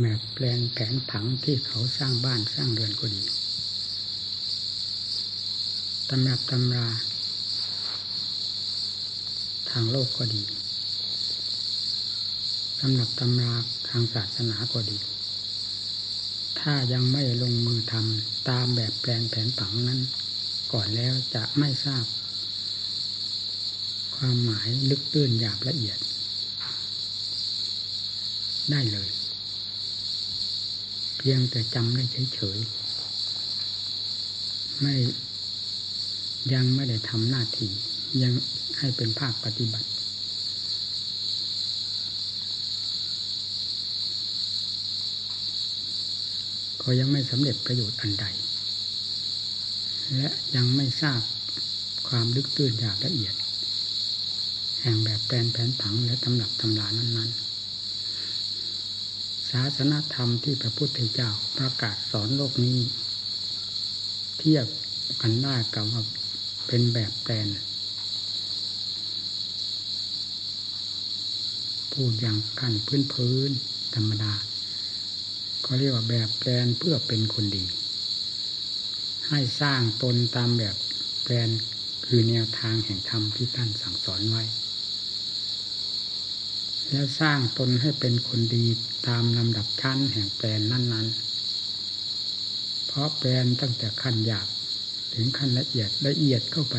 แบบแปลนแผนผังที่เขาสร้างบ้านสร้างเรือนก็ดีตำรับตำรา ทางโลกก็ดีตำรับตำราทางศาสนาก็ดี ถ้ายังไม่ลงมือทำตามแบบแปลนแผนผังนั้น ก่อนแล้วจะไม่ทราบ ความหมายลึกตื้นหยาบละเอียด ได้เลย พียงแต่จำได้เฉยๆไม่ยังไม่ได้ทำหน้าที่ยังให้เป็นภาคปฏิบัติ ก็ยังไม่สำเร็จประโยชน์อันใด และยังไม่ทราบความลึกตื้นอย่างละเอียด แห่งแบบแปลนแผนผังและตำหนักตำรานั้นๆ ศาสนาธรรมที่พระพุทธเจ้าประกาศสอนโลกนี้ เทียบกันได้กับว่าเป็นแบบแปลนพูดอย่างขั้นพื้นพื้นธรรมดา ก็เรียกว่าแบบแปลนเพื่อเป็นคนดี ให้สร้างตนตามแบบแปลนคือแนวทางแห่งธรรมที่ท่านสั่งสอนไว้ แล้วสร้างตนให้เป็นคนดีตามลำดับชั้นแห่งแปลนนั้น ๆ เพราะแปลนตั้งแต่ขั้นหยาบถึงขั้นละเอียดละเอียดเข้าไป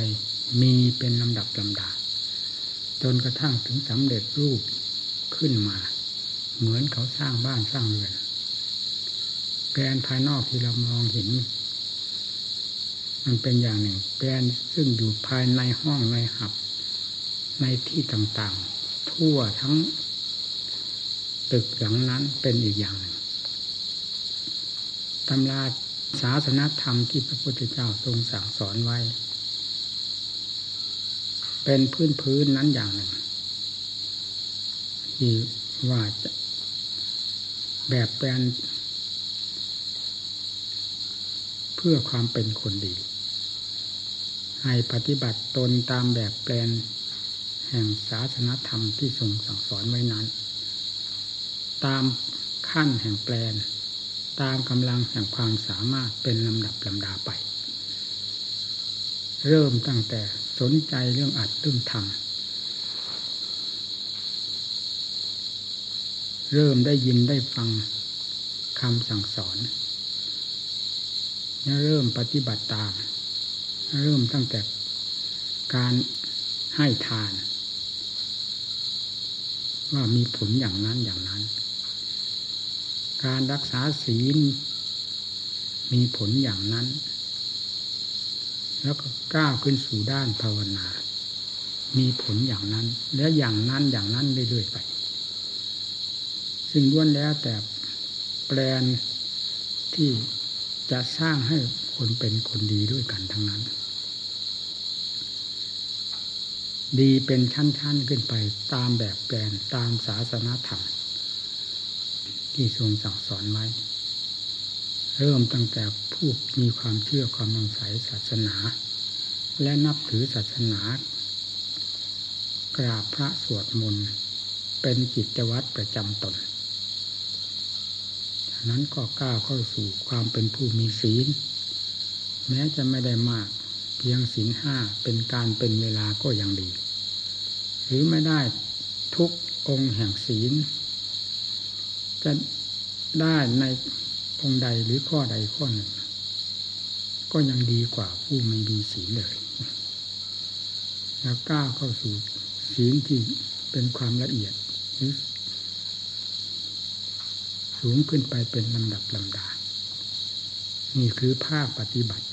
มีเป็นลำดับลำดา จนกระทั่งถึงสำเร็จรูปขึ้นมา เหมือนเขาสร้างบ้านสร้างเรือนแปลนภายนอกที่เรามองเห็น มันเป็นอย่างหนึ่ง แปลนซึ่งอยู่ภายในห้องในหับ ในที่ต่างๆ ทั่วทั้ง ตึกหลังนั้นเป็นอีกอย่างหนึ่งตำราศาสนธรรมที่พระพุทธเจ้าทรงสั่งสอนไว้ เป็นพื้นพื้นนั้นอย่างหนึ่ง ที่ว่าจะแบบแปลนเพื่อความเป็นคนดี ให้ปฏิบัติตนตามแบบแปลนแห่งศาสนธรรมที่ทรงสั่งสอนไว้นั้น ตามขั้นแห่งแปลน ตามกำลังแห่งความสามารถเป็นลำดับลำดาไป เริ่มตั้งแต่สนใจเรื่องอัดเรื่องทำเริ่มได้ยินได้ฟังคำสั่งสอนเริ่มปฏิบัติตาม เริ่มตั้งแต่การให้ทาน ว่ามีผลอย่างนั้นอย่างนั้น การรักษาศีลมีผลอย่างนั้น แล้วก็ก้าวขึ้นสู่ด้านภาวนา มีผลอย่างนั้น และอย่างนั้นอย่างนั้นเรื่อยๆไป ซึ่งล้วนแล้วแต่แปลนที่จะสร้างให้คนเป็นคนดีด้วยกันทั้งนั้น ดีเป็นชั้นๆขึ้นไปตามแบบแปลนตามศาสนาธรรม ที่ทรงสั่งสอนไว้ เริ่มตั้งแต่ผู้มีความเชื่อความมั่งใสศาสนา และนับถือศาสนา กราบพระสวดมนต์เป็นกิจวัตรประจำตนนั้นก็ก้าวเข้าสู่ความเป็นผู้มีศีล แม้จะไม่ได้มากเพียงศีลห้าเป็นการเป็นเวลาก็ยังดี หรือไม่ได้ทุกองค์แห่งศีล จะได้ในองใดหรือข้อใดข้อหนึ่ง ก็ยังดีกว่าผู้ไม่มีศีลเลย แล้วก้าวเข้าสู่ศีลที่เป็นความละเอียดหรือสูงขึ้นไปเป็นลำดับลำดา นี่คือภาคปฏิบัติ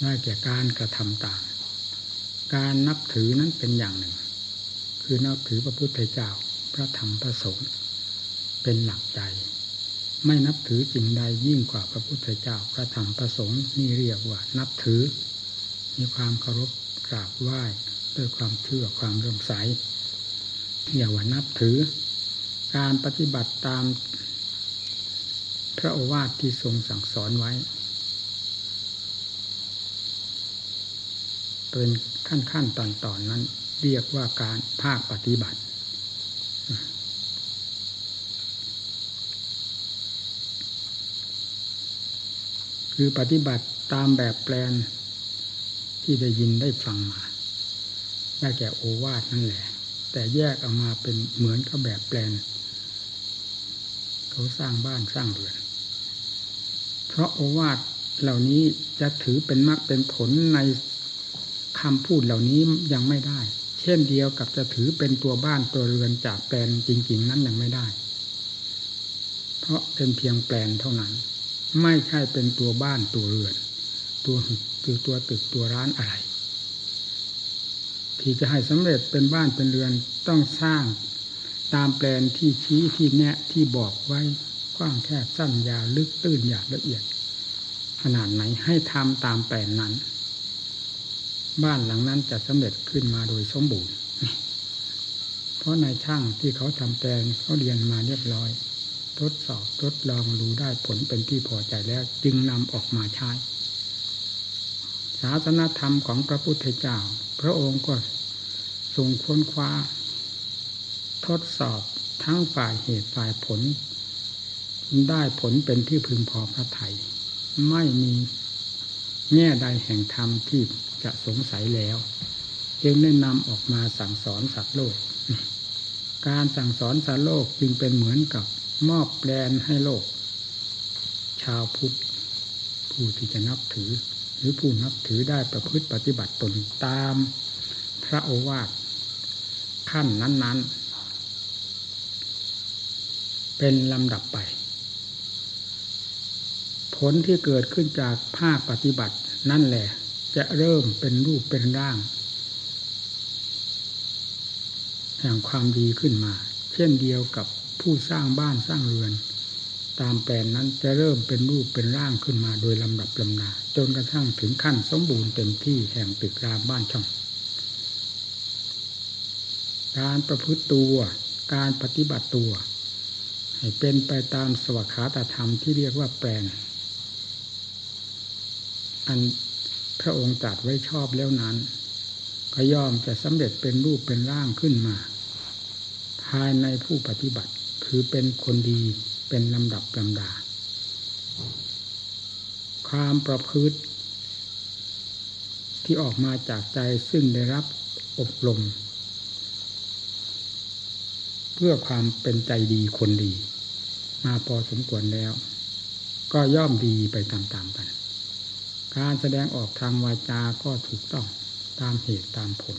ได้แก่การกระทำต่ามการนับถือนั้นเป็นอย่างหนึ่ง คือนับถือพระพุทธเจ้า พระธรรมพระสงฆ์เป็นหลักใจ ไม่นับถือสิ่งใดยิ่งกว่าพระพุทธเจ้าพระธรรมพระสงฆ์นี่เรียกว่า นับถือ มีความเคารพกราบไหว้ด้วยความเชื่อความเรื่มใสเรียกว่านับถือ การปฏิบัติตามพระโอวาทที่ทรงสั่งสอนไว้ เป็นขั้นขั้นตอนตอนนั้น เรียกว่าการภาคปฏิบัติ คือปฏิบัติตามแบบแปลนที่ได้ยินได้ฟังมา ได้แก่โอวาทนั่นแหละ แต่แยกออกมาเป็นเหมือนกับแบบแปลน เขาสร้างบ้านสร้างเรือน เพราะโอวาทเหล่านี้จะถือเป็นมรรคเป็นผลในคำพูดเหล่านี้ยังไม่ได้ เช่นเดียวกับจะถือเป็นตัวบ้านตัวเรือนจากแปลนจริง ๆ นั้นยังไม่ได้ เพราะเป็นเพียงแปลนเท่านั้น ไม่ใช่เป็นตัวบ้านตัวเรือน ตัวคือตัวตึกตัวร้านอะไร ที่จะให้สำเร็จเป็นบ้านเป็นเรือนต้องสร้างตามแปลนที่ชี้ที่แนะที่บอกไว้กว้างแคบสั้นยาวลึกตื้นหยาบละเอียด ขนาดไหนให้ทำตามแปลนนั้น บ้านหลังนั้นจะสำเร็จขึ้นมาโดยสมบูรณ์ เพราะนายช่างที่เขาทำแปลนเขาเรียนมาเรียบร้อย ทดสอบทดลองรู้ได้ผลเป็นที่พอใจแล้ว จึงนำออกมาใช้ศาสนธรรมของพระพุทธเจ้า พระองค์ก็ทรงค้นคว้า ทดสอบทั้งฝ่ายเหตุฝ่ายผล ได้ผลเป็นที่พึงพอพระไทยไม่มีแง่ใดแห่งธรรมที่จะสงสัยแล้ว จึงได้นำออกมาสั่งสอนสัตว์โลก การสั่งสอนสัตว์โลกจึงเป็นเหมือนกับ มอบแปลนให้โลก ชาวพุทธผู้ที่จะนับถือ หรือผู้นับถือได้ประพฤติปฏิบัติตนตามพระโอวาทขั้นนั้น ๆ เป็นลำดับไป ผลที่เกิดขึ้นจากภาคปฏิบัตินั่นแหละ จะเริ่มเป็นรูปเป็นร่าง แห่งความดีขึ้นมา เช่นเดียวกับ ผู้สร้างบ้านสร้างเรือน ตามแปลนนั้นจะเริ่มเป็นรูปเป็นร่างขึ้นมาโดยลำดับลำนาจนกระทั่งถึงขั้นสมบูรณ์เต็มที่แห่งตึกรามบ้านช่องการประพฤติตัว การปฏิบัติตัว ให้เป็นไปตามสวขาตธรรมที่เรียกว่าแปลนอันพระองค์ตรัสไว้ชอบแล้วนั้น ก็ย่อมจะสำเร็จเป็นรูปเป็นร่างขึ้นมา ภายในผู้ปฏิบัติ คือเป็นคนดีเป็นลำดับลำดา ความประพฤติ ที่ออกมาจากใจซึ่งได้รับอบรม เพื่อความเป็นใจดีคนดี มาพอสมควรแล้ว ก็ย่อมดีไปตามๆกัน การแสดงออกทางวาจาก็ถูกต้องตามเหตุตามผล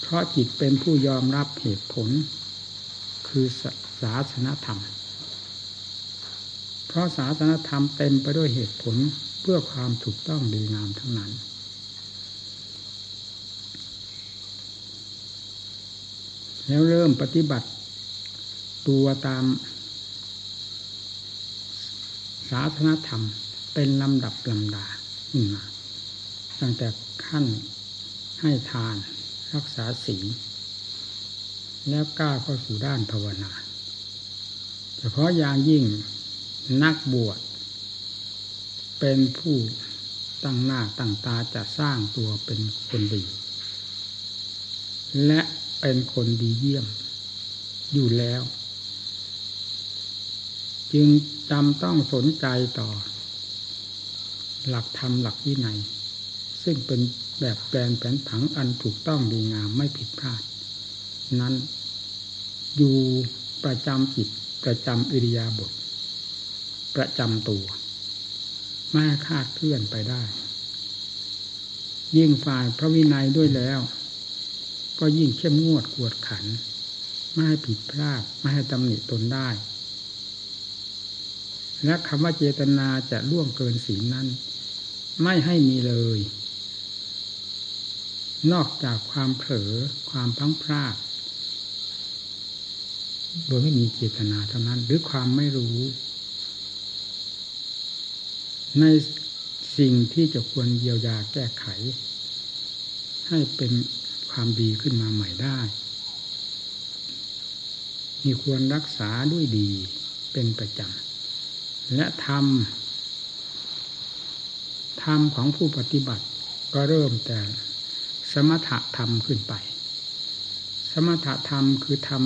เพราะจิตเป็นผู้ยอมรับเหตุผล คือศาสนธรรม เพราะศาสนธรรมเต็มไปด้วยเหตุผลเพื่อความถูกต้องดีงามทั้งนั้น แล้วเริ่มปฏิบัติตัวตามศาสนธรรมเป็นลำดับลำดาขึ้นมาตั้งแต่ขั้นให้ทานรักษาศีล แล้วก้าวเข้าสู่ด้านภาวนาเฉพาะอย่างยิ่งนักบวชเป็นผู้ตั้งหน้าตั้งตาจะสร้างตัวเป็นคนดี และเป็นคนดีเยี่ยมอยู่แล้ว จึงจำต้องสนใจต่อ หลักธรรมหลักวินัยซึ่งเป็นแบบแปลนแผนผังอันถูกต้องดีงามไม่ผิดพลาด นั้น อยู่ประจำจิตประจำอิริยาบถประจำตัว ไม่คาดเคลื่อนไปได้ ยิ่งฝ่ายพระวินัยด้วยแล้ว ก็ยิ่งเข้มงวดกวดขัน ไม่ให้ผิดพลาดไม่ให้ตำหนิตนได้ และคำว่าเจตนาจะล่วงเกินสีนั้น ไม่ให้มีเลย นอกจากความเผลอความพังพลาด โดยไม่มีเจตนาเท่านั้น หรือความไม่รู้ ในสิ่งที่จะควรเยียวยาแก้ไข ให้เป็นความดีขึ้นมาใหม่ได้มีควรรักษาด้วยดีเป็นประจำ และทำธรรมของผู้ปฏิบัติก็เริ่มแต่สมถะธรรมขึ้นไป สมถะธรรมคือธรรม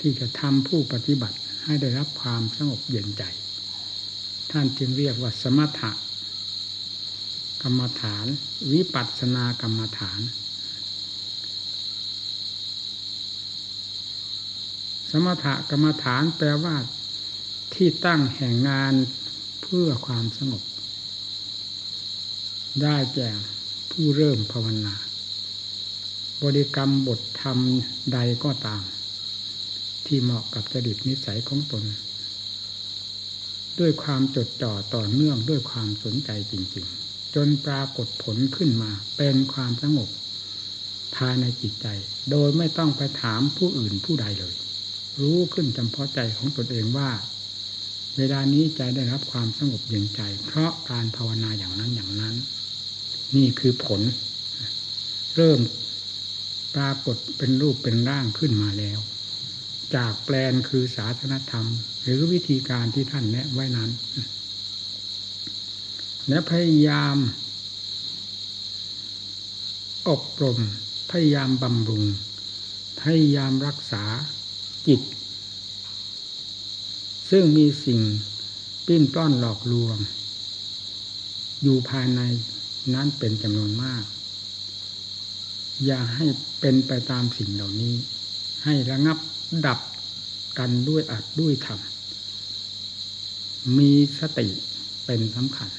ที่จะทำผู้ปฏิบัติให้ได้รับความสงบเย็นใจ ท่านจึงเรียกว่าสมถะกรรมฐาน วิปัสสนากรรมฐาน สมถะกรรมฐานแปลว่า ที่ตั้งแห่งงานเพื่อความสงบ ได้แก่ผู้เริ่มภาวนา บริกรรมบทธรรมใดก็ตาม ที่เหมาะกับจริตนิสัยของตน ด้วยความจดจ่อต่อเนื่องด้วยความสนใจจริง ๆ จนปรากฏผลขึ้นมาเป็นความสงบภายในจิตใจ โดยไม่ต้องไปถามผู้อื่นผู้ใดเลย รู้ขึ้นจำเพาะใจของตนเองว่า เวลานี้ใจได้รับความสงบเย็นใจ เพราะการภาวนาอย่างนั้นอย่างนั้น นี่คือผล เริ่มปรากฏเป็นรูปเป็นร่างขึ้นมาแล้ว จากแปลนคือศาสนธรรม หรือวิธีการที่ท่านแนะไว้นั้น และพยายาม อบรม พยายามบำรุง พยายามรักษาจิต ซึ่งมีสิ่งปิ้นต้อนหลอกลวง อยู่ภายในนั้นเป็นจำนวนมาก อย่าให้เป็นไปตามสิ่งเหล่านี้ ให้ระงับ ดับกันด้วยอัดด้วยธรรมมีสติเป็นสำคัญ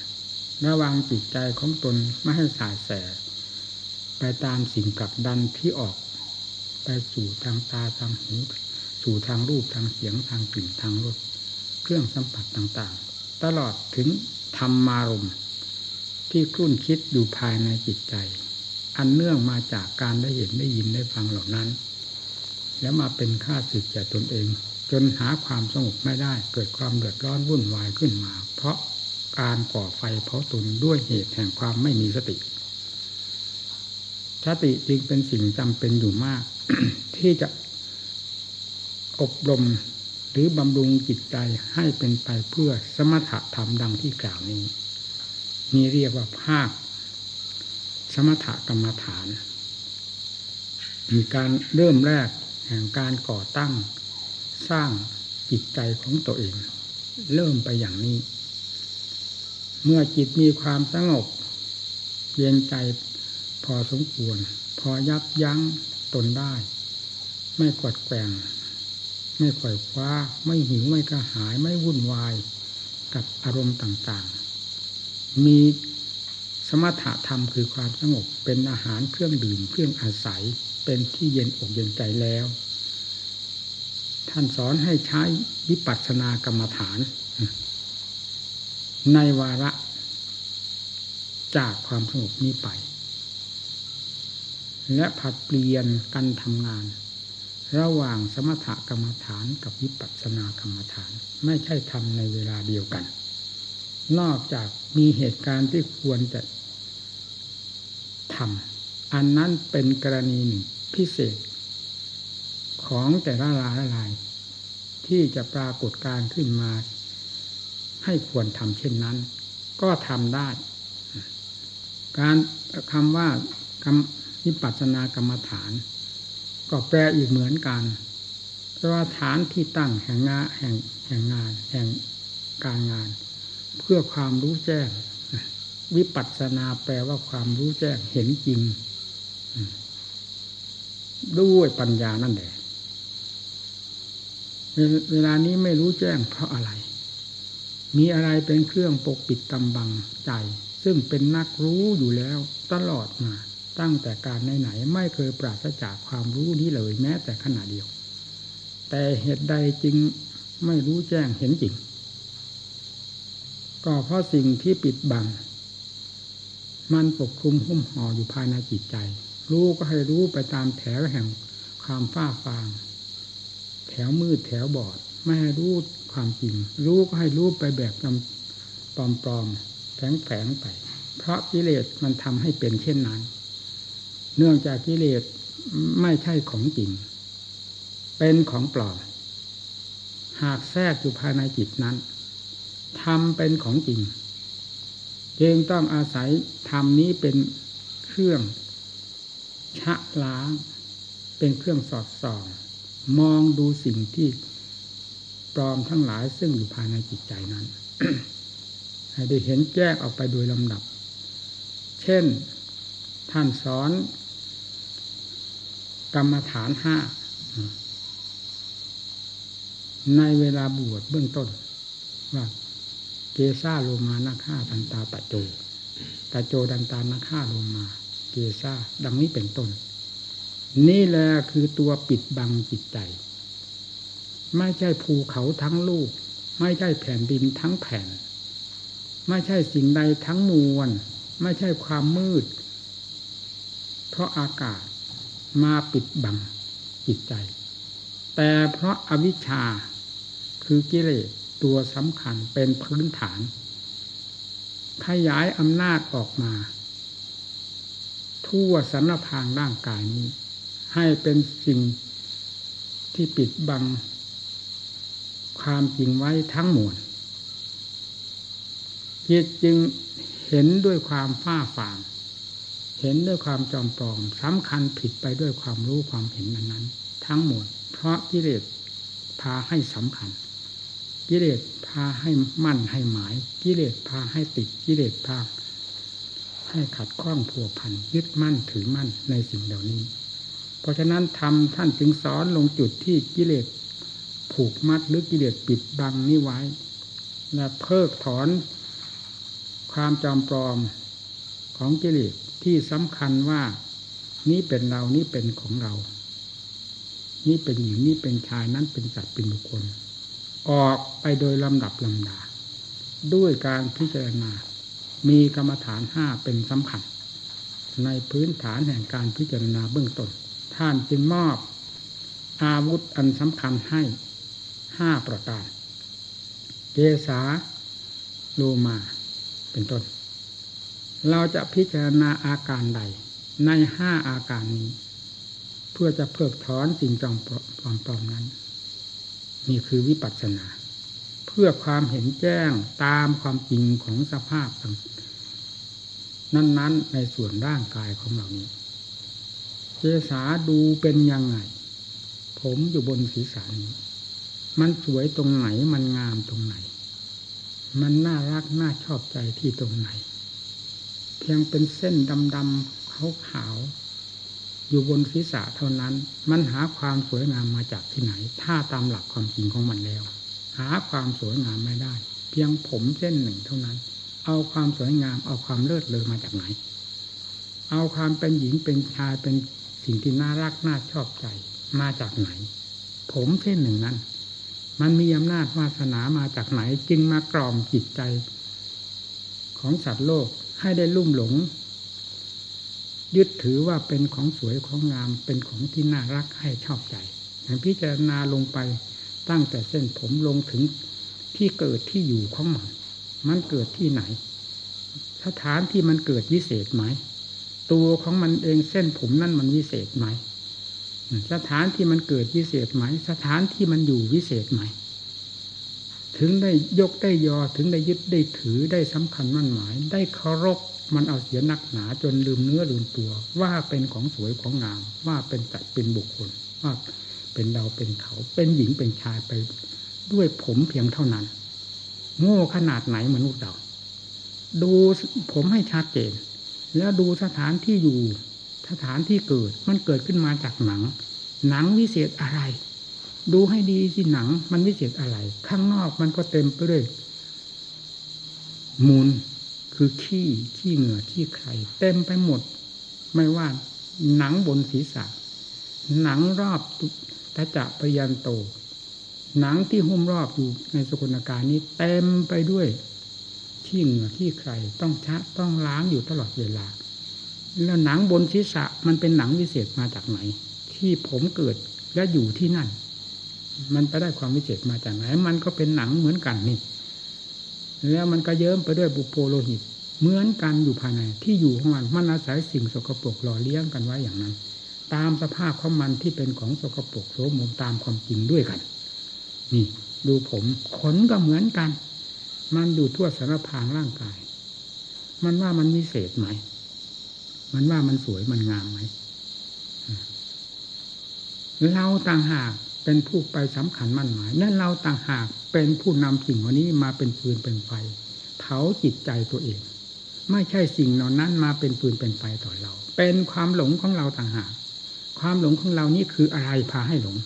ระวังจิตใจของตนไม่ให้สายแส ไปตามสิ่งกลับดันที่ออก ไปสู่ทางตาทางหู สู่ทางรูปทางเสียงทางกลิ่นทางรสเครื่องสัมผัสต่างๆ ตลอดถึงธรรมารมณ์ที่ครุ่นคิดอยู่ภายในจิตใจ อันเนื่องมาจากการได้เห็นได้ยินได้ฟังเหล่านั้น แล้วมาเป็นค่าสึกแก่ตนเอง จนหาความสงบไม่ได้ เกิดความเดือดร้อนวุ่นวายขึ้นมา เพราะการก่อไฟเผาตนด้วยเหตุแห่งความไม่มีสติ สติจึงเป็นสิ่งจำเป็นอยู่มาก ที่จะอบรมหรือบำรุงจิตใจให้เป็นไปเพื่อสมถะธรรมดังที่กล่าวนี้นี่เรียกว่าภาค สมถกรรมฐาน มีการเริ่มแรก แห่งการก่อตั้งสร้างจิตใจของตัวเอง เริ่มไปอย่างนี้ เมื่อจิตมีความสงบเย็นใจพอสมควร พอยับยั้งตนได้ ไม่กดแกงไม่ข่อยคว้า ไม่หิวไม่กระหายไม่วุ่นวายกับอารมณ์ต่างๆ มี มถะธรรมคือความสงบเป็นอาหารเครื่องดื่มเครื่องอาศัยเป็นที่เย็นอกเย็นใจแล้ว ท่านสอนให้ใช้วิปัสสนากรรมฐาน ในวาระ จากความสงบนี้ไป และผัดเปลี่ยนกันทำงาน ระหว่างสมถกรรมฐานกับวิปัสสนากรรมฐานไม่ใช่ทำในเวลาเดียวกัน นอกจากมีเหตุการณ์ที่ควรจะ ทำอันนั้นเป็นกรณีหนึ่งพิเศษ ของแต่ละรายละลาย ที่จะปรากฏการขึ้นมา ให้ควรทำเช่นนั้น ก็ทำได้ การคำว่ากรรมวิปัสสนากรรมฐาน ก็แปลอีกเหมือนกันเพราะว่าฐานที่ตั้งแห่งงานแห่งแห่งงาน แห่งการงาน เพื่อความรู้แจ้ง วิปัสสนาแปลว่าความรู้แจ้งเห็นจริง ด้วยปัญญานั่นแหละเวลานี้ไม่รู้แจ้งเพราะอะไร มีอะไรเป็นเครื่องปกปิดกำบังใจ ซึ่งเป็นนักรู้อยู่แล้วตลอดมา ตั้งแต่การไหนๆไม่เคยปราศจากความรู้นี้เลยแม้แต่ขณะเดียว แต่เหตุใดจึงไม่รู้แจ้งเห็นจริง ก็เพราะสิ่งที่ปิดบัง มันปกคลุมหุ้มห่ออยู่ภายในจิตใจ รู้ก็ให้รู้ไปตามแถวแห่งความฟ้าฟาง แถวมืดแถวบอด ไม่ให้รู้ความจริง รู้ก็ให้รู้ไปแบบปลอมๆแฝงๆไป เพราะกิเลสมันทำให้เป็นเช่นนั้น เนื่องจากกิเลสไม่ใช่ของจริง เป็นของปลอม หากแทรกอยู่ภายในจิตนั้นทำเป็นของจริง จึงต้องอาศัยธรรมนี้เป็นเครื่องชะล้าง เป็นเครื่องสอดส่อง มองดูสิ่งที่ปลอมทั้งหลายซึ่งอยู่ภายในจิตใจนั้น ให้ได้เห็นแยกออกไปโดยลำดับ เช่น ท่านสอน กรรมฐานห้าในเวลาบวชเบื้องต้นว่า เกซาโลมานาฆ่าตันตาปะโจตาโจดันตานาฆ่าโลมา เกซาดังนี้เป็นต้น นี่แหละคือตัวปิดบังจิตใจ ไม่ใช่ภูเขาทั้งลูก ไม่ใช่แผ่นดินทั้งแผ่น ไม่ใช่สิ่งใดทั้งมวล ไม่ใช่ความมืด เพราะอากาศมาปิดบังจิตใจ แต่เพราะอาวิชชาคือกิเลส ตัวสำคัญเป็นพื้นฐาน ขยายอำนาจออกมา ทั่วสารพางร่างกายนี้ ให้เป็นสิ่งที่ปิดบัง ความจริงไว้ทั้งหมดจิตจึงเห็นด้วยความฝ้าฟางเห็นด้วยความจอมปลอมสำคัญผิดไปด้วยความรู้ความเห็นนั้นๆทั้งหมด เพราะกิเลสพาให้สำคัญ กิเลสพาให้มั่นให้หมาย กิเลสพาให้ติดกิเลสพาให้ขัดข้องผัวพันยึดมั่นถือมั่นในสิ่งเหล่านี้ เพราะฉะนั้นทำท่านจึงสอนลงจุดที่กิเลสผูกมัดหรือกิเลสปิดบังนี้ไว้ และเพิกถอนความจอมปลอมของกิเลสที่สำคัญว่านี้เป็นเรานี้เป็นของเรา นี่เป็นหญิงนี่เป็นชายนั้นเป็นสัตว์เป็นบุคคล ออกไปโดยลำดับลำดา ด้วยการพิจารณา มีกรรมฐานห้าเป็นสำคัญ ในพื้นฐานแห่งการพิจารณาเบื้องต้น ท่านจึงมอบอาวุธอันสำคัญให้ห้าประการเกษาโลมาเป็นต้น เราจะพิจารณาอาการใด ในห้าอาการนี้ เพื่อจะเพิกถอนสิ่งจอมปลอมนั้น นี่คือวิปัสสนา เพื่อความเห็นแจ้งตามความจริงของสภาพต่างนั้นๆ ในส่วนร่างกายของเรานี้เจสาดูเป็นยังไง ผมอยู่บนศีรษะนี้ มันสวยตรงไหนมันงามตรงไหน มันน่ารักน่าชอบใจที่ตรงไหน เพียงเป็นเส้นดำๆขาวๆ อยู่บนศีรษะเท่านั้น มันหาความสวยงามมาจากที่ไหน ถ้าตามหลักความจริงของมันแล้ว หาความสวยงามไม่ได้ เพียงผมเส้นหนึ่งเท่านั้น เอาความสวยงามเอาความเลิศเลอมาจากไหน เอาความเป็นหญิงเป็นชายเป็นสิ่งที่น่ารักน่าชอบใจมาจากไหน ผมเส้นหนึ่งนั้น มันมีอำนาจวาสนามาจากไหน จึงมากล่อมจิตใจ ของสัตว์โลกให้ได้ลุ่มหลง ยึดถือว่าเป็นของสวยของงามเป็นของที่น่ารักให้ชอบใจอย่างพิจารณาลงไปตั้งแต่เส้นผมลงถึงที่เกิดที่อยู่ของมัน มันเกิดที่ไหน สถานที่มันเกิดวิเศษไหม ตัวของมันเองเส้นผมนั่นมันวิเศษไหม สถานที่มันเกิดวิเศษไหม สถานที่มันอยู่วิเศษไหม ถึงได้ยกได้ยอถึงได้ยึดได้ถือได้สำคัญมั่นหมาย ได้เคารพ มันเอาเสียนักหนาจนลืมเนื้อลืมตัว ว่าเป็นของสวยของงาม ว่าเป็นจัดเป็นบุคคล ว่าเป็นเราเป็นเขา เป็นหญิงเป็นชายไปด้วยผมเพียงเท่านั้น โง่ขนาดไหนมนุษย์เรา ดูผมให้ชัดเจน แล้วดูสถานที่อยู่ สถานที่เกิด มันเกิดขึ้นมาจากหนัง หนังวิเศษอะไร ดูให้ดีสิหนัง มันวิเศษอะไร ข้างนอกมันก็เต็มไปด้วยมูล คือขี้ขี้เหงื่อขี้ไข่เต็มไปหมด ไม่ว่าหนังบนศีรษะ หนังรอบตะจะปยันโต หนังที่หุ้มรอบอยู่ในสกุลการนี้เต็มไปด้วยขี้เหงื่อขี้ไข่ต้องชะต้องล้างอยู่ตลอดเวลา แล้วหนังบนศีรษะมันเป็นหนังวิเศษมาจากไหน ที่ผมเกิดและอยู่ที่นั่น มันไปได้ความวิเศษมาจากไหน มันก็เป็นหนังเหมือนกันนี่ แล้วมันก็เยิ้มไปด้วยบุโพโลหิต เหมือนกันอยู่ภายในที่อยู่ของมันมันอาศัยสิ่งสกปรกหล่อเลี้ยงกันไว้อย่างนั้น ตามสภาพของมันที่เป็นของสกปรกโสมมตามความจริงด้วยกัน นี่ ดูผมขนก็เหมือนกัน มันอยู่ทั่วสารพางร่างกาย มันว่ามันวิเศษไหม มันว่ามันสวยมันงามไหมเราต่างหากเป็นผู้ไปสำคัญมั่นหมายนั่นเราต่างหาก เป็นผู้นำสิ่งวันนี้มาเป็นฟืนเป็นไฟ เผาจิตใจตัวเอง ไม่ใช่สิ่งเหล่านั้นมาเป็นฟืนเป็นไฟต่อเรา เป็นความหลงของเราต่างหากความหลงของเรานี่คืออะไรพาให้หลง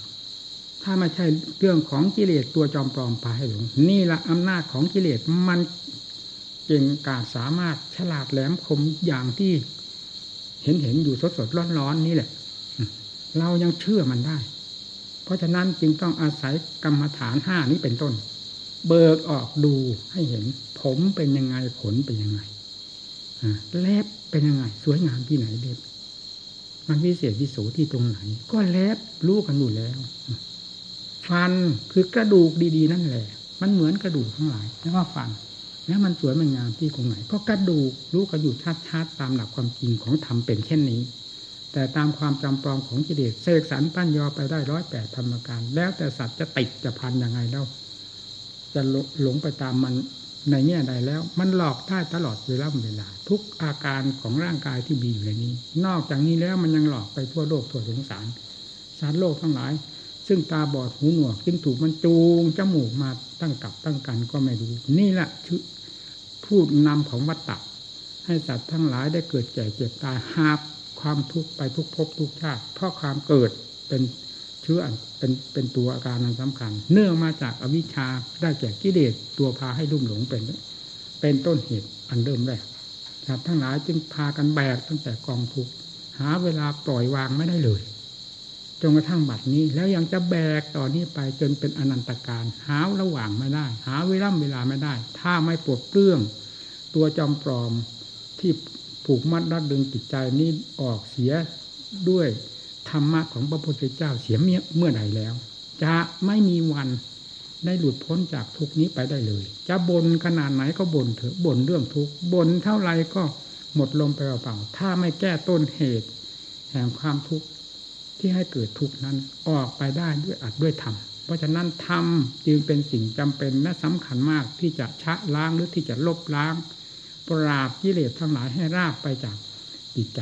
ถ้าไม่ใช่เรื่องของกิเลสตัวจอมปลอมพาให้หลง นี่ละอำนาจของกิเลสมันเก่งกาจสามารถฉลาดแหลมคมอย่างที่เห็นเห็นอยู่สดสดร้อนร้อนนี่แหละ เรายังเชื่อมันได้ เพราะฉะนั้นจึงต้องอาศัยกรรมฐานห้านี้เป็นต้น เบิกออกดูให้เห็น ผมเป็นยังไงขนเป็นยังไงเล็บเป็นยังไง สวยงามที่ไหนเล็บมันวิเศษวิโสที่ตรงไหน ก็เล็บรู้กันอยู่แล้ว ฟันคือกระดูกดี ๆ นั่นแหละ มันเหมือนกระดูกทั้งหลายแล้วก็ฟันแล้วมันสวยมันงามที่ตรงไหน ก็กระดูกรู้กันอยู่ชัดๆตามหลักความจริงของธรรมเป็นเช่นนี้ แต่ตามความจำปลอมของกิเลสเสกสรรปั้นยอไปได้ร้อยแปดธรรมการ แล้วแต่สัตว์จะติดจะพันยังไงแล้ว จะหลงไปตามมันในแง่ใดแล้ว มันหลอกได้ตลอดเวลาเวลา ทุกอาการของร่างกายที่มีอยู่ในนี้ นอกจากนี้แล้วมันยังหลอกไปทั่วโลกทั่วสงสารสารโลกทั้งหลาย ซึ่งตาบอดหูหนวกจึงถูกมันจูงจมูกมาตั้งกับตั้งกันก็ไม่รู้นี่แหละชื่อพูดนำของวัตตะให้สัตว์ทั้งหลายได้เกิดแก่เจ็บตายหาบ ความทุกข์ไปทุกภพทุกชาติ เพราะความเกิดเป็นเชื้อเป็นเป็นตัวอาการนั้นสำคัญ เนื่องมาจากอวิชชาได้แก่กิเลสตัวพาให้ลุ่มหลงเป็น เป็นต้นเหตุอันเดิมแรกสัตว์ทั้งหลายจึงพากันแบกตั้งแต่กองทุกข์หาเวลาปล่อยวางไม่ได้เลยจนกระทั่งบัดนี้แล้วยังจะแบกต่อนนี้ไปจนเป็นอนันตการ หาระหว่างไม่ได้ หาเวลาเวลาไม่ได้ ถ้าไม่ปลดเปลื้อง ตัวจอมปลอมที่ ผูกมัดรัดดึงจิตใจนี้ออกเสียด้วยธรรมะของพระพุทธเจ้าเสียเมื่อใดแล้ว จะไม่มีวันได้หลุดพ้นจากทุกนี้ไปได้เลย จะบ่นขนาดไหนก็บ่นเถอะบ่นเรื่องทุกบ่นเท่าไรก็หมดลมไปเปล่าๆถ้าไม่แก้ต้นเหตุ แห่งความทุกข์ที่ให้เกิดทุกข์นั้นออกไปได้ด้วยอัดด้วยธรรมเพราะฉะนั้นธรรมจึงเป็นสิ่งจำเป็นและสำคัญมากที่จะชะล้างหรือที่จะลบล้าง ปราบกิเลสทั้งหลายให้ราบไปจากจิตใจ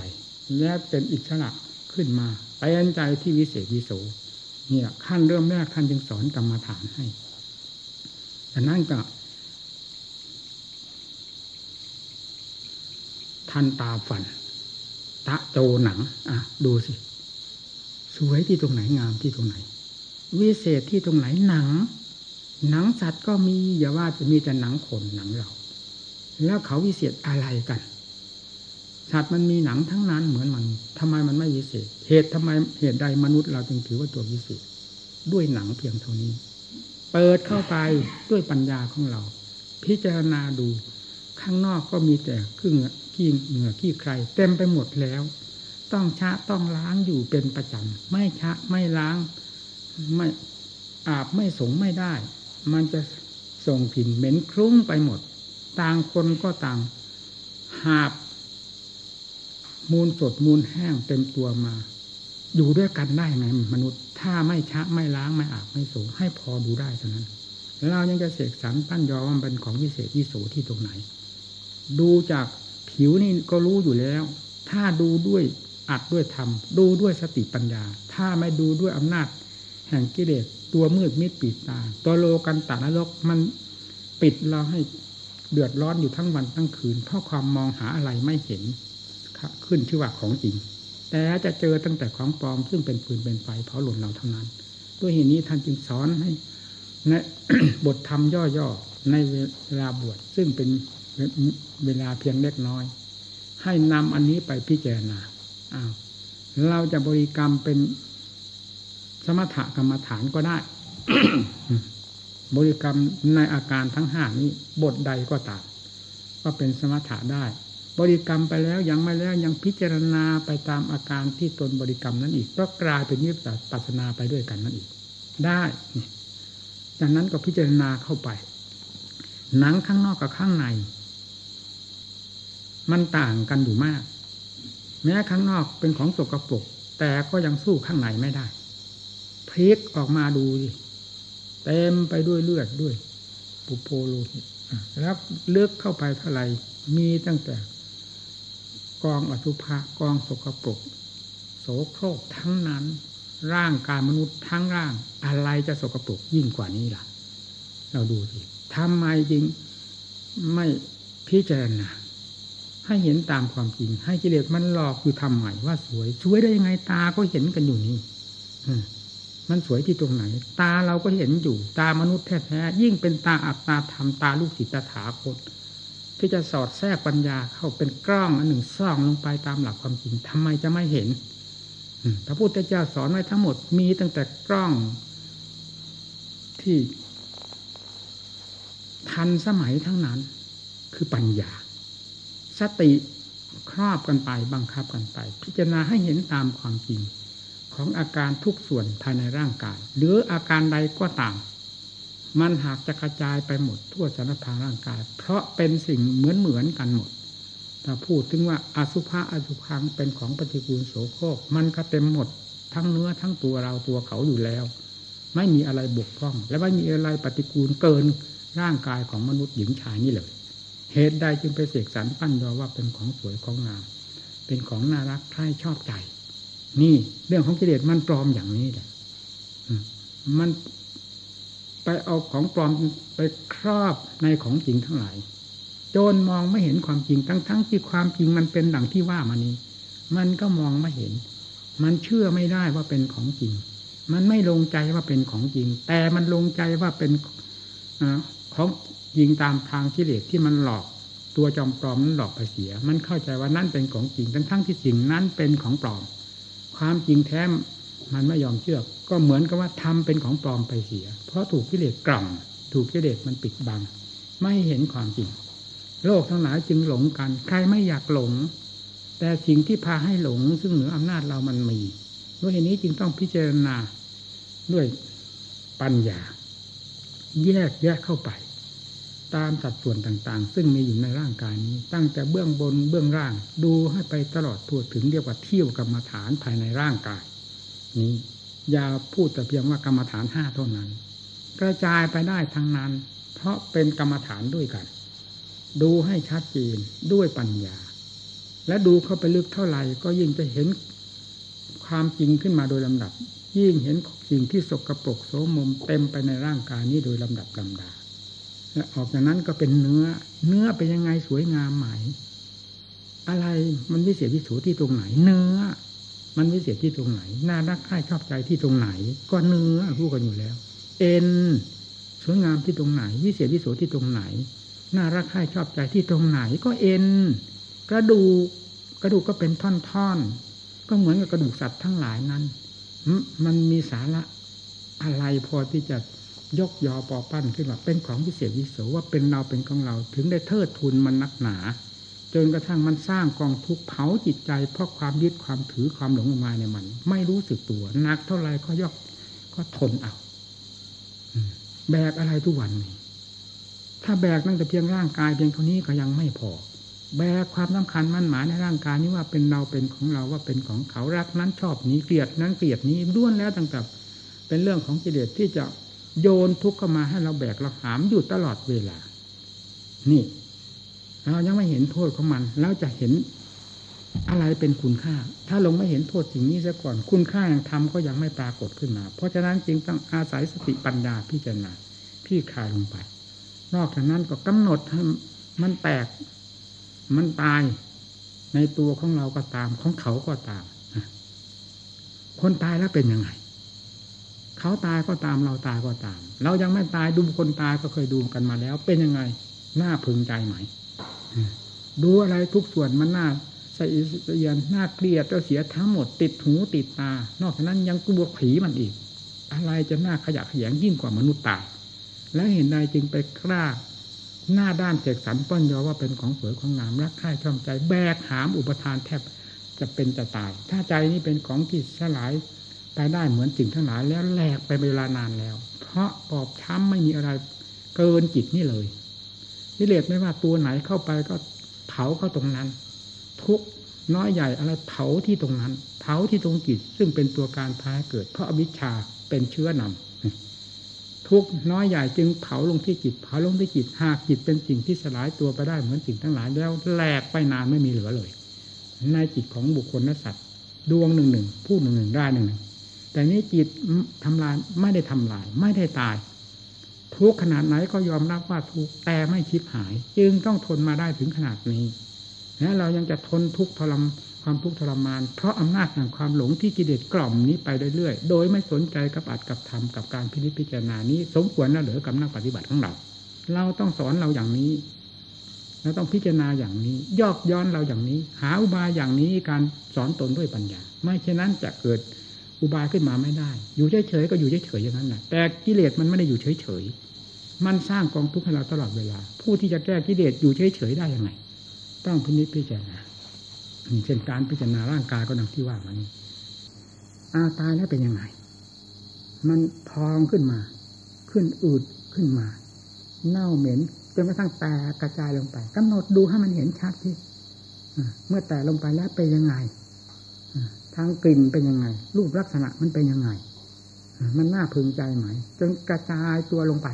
และเป็นอิสระขึ้นมาไปอันใจที่วิเศษวิโสเนี่ยขั้นเริ่มแรกท่านจึงสอนกรรมฐานให้แต่นั่นก็ ทันตาฝัน ตะโจหนัง อะ ดูสิ สวยที่ตรงไหนงามที่ตรงไหน วิเศษที่ตรงไหนหนัง หนังสัตว์ก็มีอย่าว่าจะมีแต่หนังขนหนังเรา แล้วเขาวิเศษอะไรกันสัตว์มันมีหนังทั้งนั้นเหมือนมันทำไมมันไม่วิเศษ เหตุทำไมเหตุใดมนุษย์เราจึงถือว่าตัววิเศษ ด้วยหนังเพียงเท่านี้ เปิดเข้าไปด้วยปัญญาของเรา พิจารณาดูข้างนอกก็มีแต่ครึ่งขี้เหงื่อขี้ใคร เต็มไปหมดแล้ว ต้องชะต้องล้างอยู่เป็นประจำไม่ชะไม่ล้างไม่อาบไม่สงไม่ได้ มันจะส่งกลิ่นเหม็นคลุ้งไปหมด ต่างคนก็ต่าง หาบ มูลสดมูลแห้งเต็มตัวมา อยู่ด้วยกันได้ไงมนุษย์ ถ้าไม่ชะไม่ล้างไม่อาบไม่สูให้พอดูได้เท่านั้น เรายังจะเสกสรรปั้นยอว่าเป็นของวิเศษวิโสที่ตรงไหน ดูจากผิวนี่ก็รู้อยู่แล้ว ถ้าดูด้วยอัดด้วยธรรม ดูด้วยสติปัญญา ถ้าไม่ดูด้วยอำนาจ แห่งกิเลสตัวมืดมิดปิดตา ตัวโลกันตานรกมันปิดเราให้ เดือดร้อนอยู่ทั้งวันทั้งคืน เพราะความมองหาอะไรไม่เห็นขึ้นชื่อว่าของจริง แต่จะเจอตั้งแต่ของปลอมซึ่งเป็นปืนเป็นไฟเผาหล่นเราเท่านั้น ด้วยเหตุนี้ท่านจึงสอนให้ในบทธรรมย่อๆในเวลาบวชซึ่งเป็นเวลาเพียงเล็กน้อย ให้นำอันนี้ไปพิจารณาอ้าวเราจะบริกรรมเป็นสมถกรรมฐานก็ได้ บริกรรมในอาการทั้งห้านี้บทใดก็ตามก็เป็นสมถะได้ บริกรรมไปแล้วยังไม่แล้วยังพิจารณาไปตามอาการที่ตนบริกรรมนั้นอีกก็กลายเป็นวิปัสสนาไปด้วยกันนั่นอีก ได้นี่จากนั้นก็พิจารณาเข้าไป หนังข้างนอกกับข้างใน มันต่างกันอยู่มาก แม้ข้างนอกเป็นของสกรปรกแต่ก็ยังสู้ข้างในไม่ได้พลิกออกมาดูดิ เต็มไปด้วยเลือดด้วย ปุโพโลหิตแล้วเลือกเข้าไปเท่าไหร่มีตั้งแต่ กองอสุภะกองสกปรกโสโครกทั้งนั้น ร่างกายมนุษย์ทั้งร่าง อะไรจะสกปรกยิ่งกว่านี้ล่ะ เราดูสิทำไมจริงไม่พิจารณาให้เห็นตามความจริง ให้กิเลสมันหลอกคือทำใหม่ว่าสวย สวยได้ยังไงตาก็เห็นกันอยู่นี่ มันสวยที่ตรงไหน ตาเราก็เห็นอยู่ ตามนุษย์แท้ๆยิ่งเป็นตาอัตตาธรรมตาลูกศิษย์ตถาคตที่จะสอดแทรกปัญญาเข้าเป็นกล้องอันหนึ่งส่องลงไปตามหลักความจริงทำไมจะไม่เห็นพระพุทธเจ้าสอนไว้ทั้งหมดมีตั้งแต่กล้องที่ ทันสมัยทั้งนั้น คือปัญญา สติครอบกันไปบังคับกันไป พิจารณาให้เห็นตามความจริง ของอาการทุกส่วนภายในร่างกาย หรืออาการใดก็ตาม มันหากจะกระจายไปหมดทั่วสารพางร่างกาย เพราะเป็นสิ่งเหมือนเหมือนกันหมดถ้าพูดถึงว่าอสุภะอสุพังเป็นของปฏิกูลโสโครกมันก็เต็มหมด ทั้งเนื้อทั้งตัวเราตัวเขาอยู่แล้ว ไม่มีอะไรบกพร่อง และไม่มีอะไรปฏิกูลเกินร่างกายของมนุษย์หญิงชายนี่เลย เหตุใดจึงไปเสกสรรปั้นยอว่าเป็นของสวยของงาม เป็นของน่ารักใคร่ชอบใจ นี่เรื่องของกิเลสมันปลอมอย่างนี้แหละมันไปเอาของปลอมไปครอบในของจริงทั้งหลายจนมองไม่เห็นความจริงทั้งๆทที่ความจริงมันเป็นดังที่ว่ามานี้ มันก็มองไม่เห็น มันเชื่อไม่ได้ว่าเป็นของจริง มันไม่ลงใจว่าเป็นของจริง แต่มันลงใจว่าเป็นของจริงตามทางกิเลสที่มันหลอกตัวจอมปลอมนั้นหลอกไปเสีย มันเข้าใจว่านั่นเป็นของจริงทั้งๆที่สิ่งนั้นเป็นของปลอม ความจริงแท้มันไม่ยอมเชื่อ ก็เหมือนกับว่าทำเป็นของปลอมไปเสีย เพราะถูกกิเลสกล่อมถูกกิเลสมันปิดบัง ไม่เห็นความจริง โลกทั้งหลายจึงหลงกัน ใครไม่อยากหลง แต่สิ่งที่พาให้หลง ซึ่งเหนืออำนาจเรามันมีด้วยเหตุนี้จึงต้องพิจารณาด้วยปัญญา แยกแยกเข้าไป ตามสัดส่วนต่างๆ ซึ่งมีอยู่ในร่างกายนี้ ตั้งแต่เบื้องบนเบื้องล่าง ดูให้ไปตลอดทั่วถึงเรียกว่าเที่ยวกรรมฐานภายในร่างกาย นี้อย่าพูดแต่เพียงว่ากรรมฐานห้าเท่านั้น กระจายไปได้ทั้งนั้น เพราะเป็นกรรมฐานด้วยกัน ดูให้ชัดเจนด้วยปัญญา และดูเข้าไปลึกเท่าไหร่ก็ยิ่งจะเห็นความจริงขึ้นมาโดยลำดับ ยิ่งเห็นสิ่งที่สกรปรกโสมมเต็มไปในร่างกายนี้โดยลำดับลำดา และออกจากนั้นก็เป็นเนื้อ เนื้อเป็นยังไงสวยงามไหมอะไรมันวิเศษวิสูที่ตรงไหน เนื้อ มันวิเศษที่ตรงไหนน่ารักใคร่ชอบใจที่ตรงไหน ก็เนื้อพูดกันอยู่แล้ว เอ็นสวยงามที่ตรงไหน วิเศษวิโสที่ตรงไหนน่ารักใคร่ชอบใจที่ตรงไหนก็เอ็นกระดูกกระดูกก็เป็นท่อนๆก็เหมือนกับกระดูกสัตว์ทั้งหลายนั้น มันมีสาระอะไรพอที่จะ ยกยอปอปั้นขึ้นมาเป็นของพิเศษวิโสว่าเป็นเราเป็นของเราถึงได้เทิดทุนมันนักหนา จนกระทั่งมันสร้างกองทุกเผาจิตใจ เพราะความยึดความถือความหลงมาในมัน ไม่รู้สึกตัวหนักเท่าไรก็ยกก็ทนเอาแบกอะไรทุกวันนี้ถ้าแบกตั้งแต่เพียงร่างกายเพียงเท่านี้ก็ยังไม่พอ แบกความสำคัญมั่นหมายในร่างกายนี้ว่าเป็นเราเป็นของเราว่าเป็นของเขารักนั้นชอบนี้เกลียดนั้นเกลียดนี้ด้วนแล้วตั้งแต่เป็นเรื่องของกิเลสที่จะ โยนทุกข์เข้ามาให้เราแบกเราหามอยู่ตลอดเวลา นี่ เรายังไม่เห็นโทษของมัน แล้วจะเห็นอะไรเป็นคุณค่า ถ้าลงไม่เห็นโทษสิ่งนี้ซะก่อน คุณค่าแห่งธรรมก็ยังไม่ปรากฏขึ้นมา เพราะฉะนั้นจึงต้องอาศัยสติปัญญาพิจารณาพี่คายลงไป นอกจากนั้นก็กำหนดให้มันแตก มันตายในตัวของเราก็ตามของเขาก็ตาม คนตายแล้วเป็นยังไง เขาตายก็ตามเราตายก็ตาม เรายังไม่ตายดูคนตายก็เคยดูกันมาแล้ว เป็นยังไงน่าพึงใจไหมดูอะไรทุกส่วนมันน่าใส่เอียนน่าเกลียดเสียทั้งหมดติดหูติดตา นอกจากนั้นยังกลัวผีมันอีก อะไรจะน่าขยะแขยงยิ่งกว่ามนุษย์ตาย แล้วเห็นใดจึงไปกล้า หน้าด้านเสกสรรป้อนยอว่าเป็นของสวยของงามรักใคร่ชอบใจ แบกหามอุปทานแทบจะเป็นจะตาย ถ้าใจนี้เป็นของที่สลาย ไปได้เหมือนสิ่งทั้งหลายแล้วแหลกไปเวลานานแล้ว เพราะปอบช้ำไม่มีอะไรเกินจิตนี่เลยกิเลสไม่ว่าตัวไหนเข้าไปก็เผาเข้าตรงนั้น ทุกน้อยใหญ่อะไรเผาที่ตรงนั้น เผาที่ตรงจิตซึ่งเป็นตัวการพาเกิด เพราะอวิชชาเป็นเชื้อนำทุกน้อยใหญ่จึงเผาลงที่จิต เผาลงที่จิตหากจิตเป็นสิ่งที่สลายตัวไปได้เหมือนสิ่งทั้งหลายแล้วแหลกไปนานไม่มีเหลือเลย ในจิตของบุคคลนัสัตว์ดวงหนึ่งหนึ่งผู้หนึ่งหนึ่งได้หนึ่งหนึ่ง แต่นี้จิตทำลายไม่ได้ทำลาย ไม่ได้ตาย ทุกขนาดไหนก็ยอมรับว่าทุกแต่ไม่ชิบหาย จึงต้องทนมาได้ถึงขนาดนี้และเรายังจะทนทุกทรมความทุกข์ทรมาน เพราะอำนาจแห่งความหลงที่กิเลสกล่อมนี้ไปเรื่อยๆ โดยไม่สนใจกับอัดกับทำกับการพิจิตพิจารณานี้ สมควรนะหรือกับนักปฏิบัติของเรา เราต้องสอนเราอย่างนี้เราต้องพิจารณาอย่างนี้ ยอกย้อนเราอย่างนี้ หาอุบายอย่างนี้การสอนตนด้วยปัญญา ไม่เช่นนั้นจะเกิด อุบายขึ้นมาไม่ได้ อยู่เฉยๆก็อยู่เฉยๆอย่างนั้นแหละแต่กิเลสมันไม่ได้อยู่เฉยๆมันสร้างกองทุกข์ให้เราตลอดเวลา ผู้ที่จะแก้กิเลสอยู่เฉยๆได้ยังไง ต้องพินิจพิจารณาเช่นการพิจารณาร่างกายก็ดังที่ว่ามานี้อาตายแล้วเป็นยังไง มันพองขึ้นมา ขึ้นอืดขึ้นมา เน่าเหม็นจนกระทั่งแตกกระจายลงไปกำหนดดูให้มันเห็นชัดที่เมื่อแตกลงไปแล้วเป็นยังไง ทางกลิ่นเป็นยังไง รูปลักษณะมันเป็นยังไง มันน่าพึงใจไหม จนกระจายตัวลงไป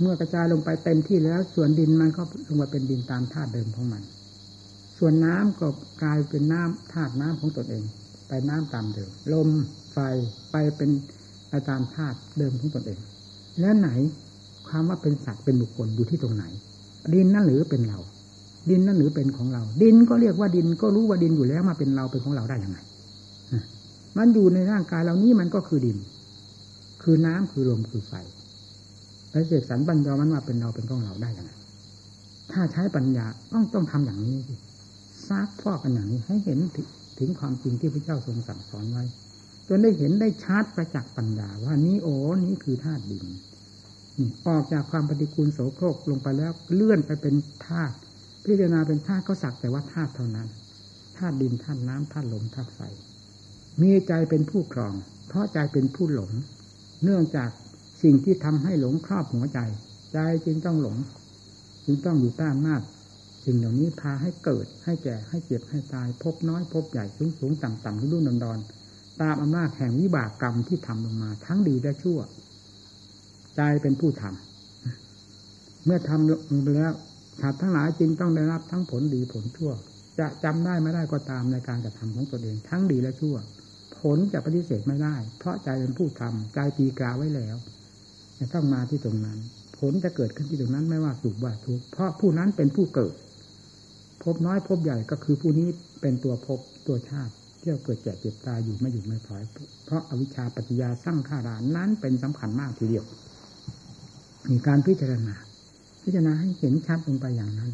เมื่อกระจายลงไปเต็มที่แล้ว ส่วนดินมันก็ลงมาเป็นดินตามธาตุเดิมของมัน ส่วนน้ำก็กลายเป็นน้ำธาตุน้ำของตนเอง ไปน้ำตามเดิม ลมไฟไปเป็นไปตามธาตุเดิมของตนเอง แล้วไหนความว่าเป็นสัตว์เป็นบุคคลอยู่ที่ตรงไหนดินนั่นหรือเป็นเรา ดินนั่นหรือเป็นของเรา ดินก็เรียกว่าดินก็รู้ว่าดินอยู่แล้วมาเป็นเราเป็นของเราได้ยังไงมันอยู่ในร่างกายเรานี้มันก็คือดิน คือน้ำคือลมคือไฟแล้วเสกสรรปัญญามันว่าเป็นเราเป็นของเราได้ยังไงถ้าใช้ปัญญาต้องต้องทำอย่างนี้สิซักฟอกกันอย่างนี้ให้เห็นถึงความจริงที่พระเจ้าทรงสั่งสอนไว้ จนได้เห็นได้ชัดประจักษ์ปัญญาว่านี้โอ้นี้คือธาตุดินออกจากความปฏิกูลโสโครกลงไปแล้วเลื่อนไปเป็นธาตุ พิจารณาเป็นธาตุก็สักแต่ว่าธาตุเท่านั้นธาตุดินธาตุน้ำธาตุลมธาตุไฟมีใจเป็นผู้ครอง เพราะใจเป็นผู้หลง เนื่องจากสิ่งที่ทำให้หลงครอบหัวใจ ใจจึงต้องหลง จึงต้องอยู่ต้านมาสิ่งเหล่านี้พาให้เกิด ให้แก่ให้เจ็บให้ตาย พบน้อย พบใหญ่สูงสูงต่ำต่ำรุ่นรุ่นดอนตามอำนาจแห่งวิบากกรรมที่ทำลงมา ทั้งดีและชั่ว ใจเป็นผู้ทำเมื่อทำลงไปแล้ว สัตว์ทั้งหลายจึงต้องได้รับทั้งผลดีผลชั่ว จะจำได้ไม่ได้ก็ตามในการกระทำของตนเองทั้งดีและชั่ว ผลจะปฏิเสธไม่ได้ เพราะใจเป็นผู้ทำใจตีกาไว้แล้วจะต้องมาที่ตรงนั้น ผลจะเกิดขึ้นที่ตรงนั้นไม่ว่าสุขว่าทุกข์เพราะผู้นั้นเป็นผู้เกิด พบน้อยพบใหญ่ก็คือผู้นี้เป็นตัวพบตัวชาติที่เราเกิดแก่เจ็บตายอยู่ไม่หยุดไม่ถอย เพราะอาวิชชาปัจจยาสร้างข้ารานั้นเป็นสำคัญมากทีเดียวมีการพิจารณา พิจารณาให้เห็นชัดลงไปอย่างนั้น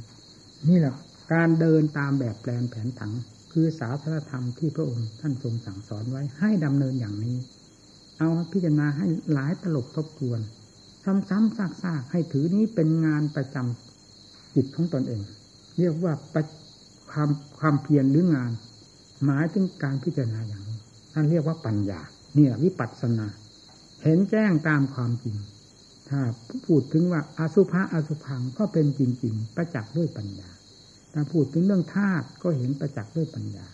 นี่แหละการเดินตามแบบแปลนแผนถัง คือศาสนธรรมที่พระองค์ท่านทรงสั่งสอนไว้ให้ดำเนินอย่างนี้ เอาพิจารณาให้หลายตลบทบทวน ซ้ำๆซากๆให้ถือนี้เป็นงานประจำจิตของตนเอง เรียกว่าความความเพียรหรืองาน หมายถึงการพิจารณาอย่างนี้นั่นเรียกว่าปัญญา เนี่ยวิปัสสนา เห็นแจ้งตามความจริง ถ้าพูดถึงว่าอาสุภะอาสุพังก็เป็นจริง ๆ ประจักษ์ด้วยปัญญาถ้าพูดถึงเรื่องธาตุก็เห็นประจักษ์ด้วยปัญญา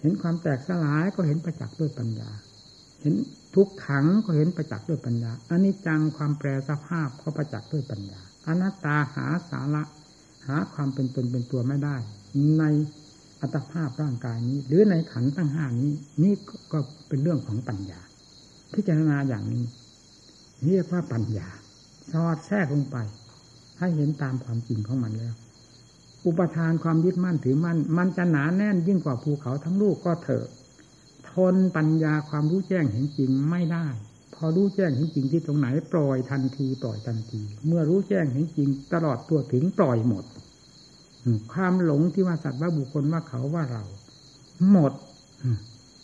เห็นความแตกสลายก็เห็นประจักษ์ด้วยปัญญา เห็นทุกขังก็เห็นประจักษ์ด้วยปัญญาอันิจจังความแปรสภาพก็ประจักษ์ด้วยปัญญาอนัตตาหาสาระหาความเป็นตนเป็นตัวไม่ได้ ในอัตภาพร่างกายนี้ หรือในขันตั้งห้านี้ นี่ก็เป็นเรื่องของปัญญา พิจารณาอย่างนี้ เรียกว่าปัญญา สอดแทรกลงไป ให้เห็นตามความจริงของมันแล้ว อุปทานความยึดมั่นถือมั่น มันจะหนาแน่นยิ่งกว่าภูเขาทั้งลูกก็เถอะ ทนปัญญาความรู้แจ้งเห็นจริงไม่ได้ พอรู้แจ้งเห็นจริงที่ตรงไหน ปล่อยทันทีปล่อยทันที เมื่อรู้แจ้งเห็นจริง ตลอดตัวถึงปล่อยหมด ความหลงที่ว่าสัตว์ว่าบุคคลว่าเขาว่าเรา หมด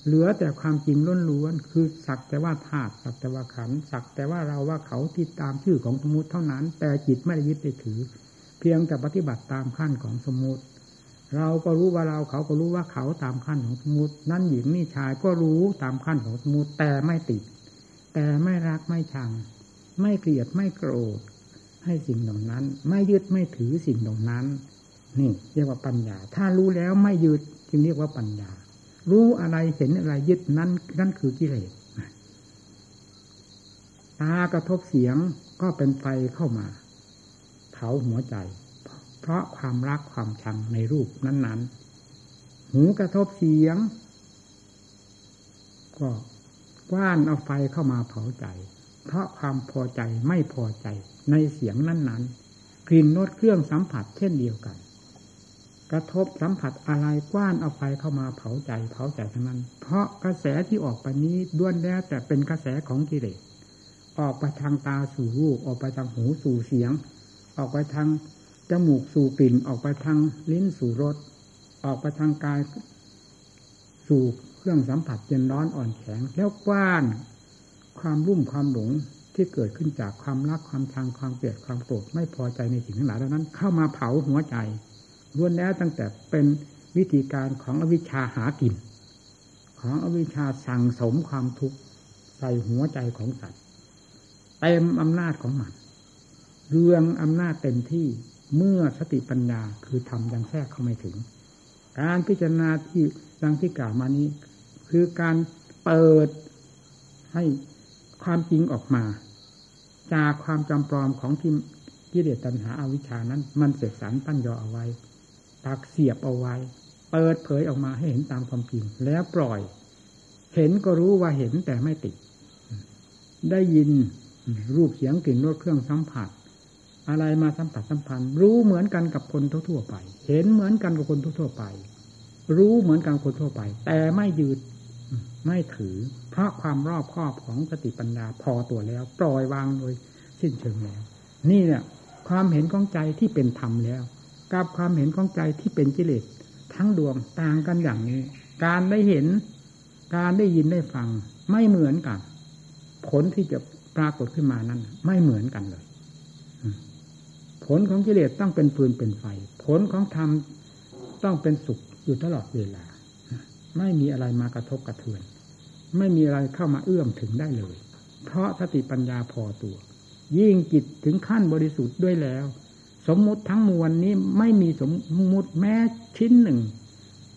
เหลือแต่ความจริงล้วนๆคือสักแต่ว่าธาตุสักแต่ว่าขันสักแต่ว่าเราว่าเขาที่ตามชื่อของสมมติเท่านั้น แต่จิตไม่ได้ยึดไปถือ เพียงแต่ปฏิบัติตามขั้นของสมมติ เราก็รู้ว่าเราเขาก็รู้ว่าเขาตามขั้นของสมุติ นั่นหญิงนี่ชายก็รู้ตามขั้นของสมุติแต่ไม่ติด แต่ไม่รักไม่ชัง ไม่เกลียดไม่โกรธ ให้สิ่งเหล่านั้น ไม่ยึดไม่ถือสิ่งเหล่านั้น นี่ เรียกว่าปัญญา ถ้ารู้แล้วไม่ยึดจึงเรียกว่าปัญญา รู้อะไรเห็นอะไรยึดนั้นนั่นคือกิเลสตากระทบเสียงก็เป็นไฟเข้ามา เผาหัวใจ เพราะความรักความชังในรูปนั้น ๆ หูกระทบเสียง ก็กว้านเอาไฟเข้ามาเผาใจ เพราะความพอใจไม่พอใจในเสียงนั้น ๆ กลิ่นรสเครื่องสัมผัสเช่นเดียวกัน กระทบสัมผัสอะไรกว้านเอาไฟเข้ามาเผาใจเผาใจทั้งนั้น เพราะกระแสที่ออกไปนี้ด้วนแล้วแต่เป็นกระแสของกิเลสออกไปทางตาสู่รูปออกไปทางหูสู่เสียง ออกไปทางจมูกสู่กลิ่น ออกไปทางลิ้นสู่รสออกไปทางกายสู่เครื่องสัมผัสเย็นร้อนอ่อนแข็งแล้วกว้าน ความรุ่มความหลงที่เกิดขึ้นจากความรักความชังความเกลียดความโกรธไม่พอใจในสิ่งทั้งหลายเหล่านั้น เข้ามาเผาหัวใจ ล้วนแล้วตั้งแต่เป็นวิธีการของอวิชชาหากิน ของอวิชชาสั่งสมความทุกข์ใส่หัวใจของสัตว์เต็มอำนาจของมันเรื่องอำนาจเต็มที่เมื่อสติปัญญาคือทำยังแทรกเข้าไม่ถึง การพิจารณาที่ดังที่กล่าวมานี้ คือการเปิดให้ความจริงออกมา จากความจำปลอมของที่กิเลสตัณหาอาวิชานั้น มันเสกสรรตั้งยอเอาไว้ ตักเสียบเอาไว้ เปิดเผยออกมาให้เห็นตามความจริง แล้วปล่อย เห็นก็รู้ว่าเห็นแต่ไม่ติด ได้ยินรูปเสียงกลิ่นรสเครื่องสัมผัส อะไรมาสัมผัสสัมพันธ์ รู้เหมือนกันกับคนทั่วๆไป เห็นเหมือนกันกับคนทั่วๆไป รู้เหมือนกันคนทั่วไป แต่ไม่ยืดไม่ถือ เพราะความรอบครอบของสติปัญญาพอตัวแล้ว ปล่อยวางโดยสิ้นเชิงแล้ว นี่เนี่ยความเห็นของใจที่เป็นธรรมแล้ว กับความเห็นของใจที่เป็นกิเลสทั้งดวงต่างกันอย่างนี้ การได้เห็น การได้ยินได้ฟัง ไม่เหมือนกัน ผลที่จะปรากฏขึ้นมานั้น ไม่เหมือนกันเลย ผลของกิเลสต้องเป็นปืนเป็นไฟ ผลของธรรมต้องเป็นสุขอยู่ตลอดเวลา ไม่มีอะไรมากระทบกระเทือน ไม่มีอะไรเข้ามาเอื้อมถึงได้เลย เพราะสติปัญญาพอตัว ยิ่งจิตถึงขั้นบริสุทธิ์ด้วยแล้ว สมมุติทั้งมวลนี้ไม่มีสมมุติแม้ชิ้นหนึ่ง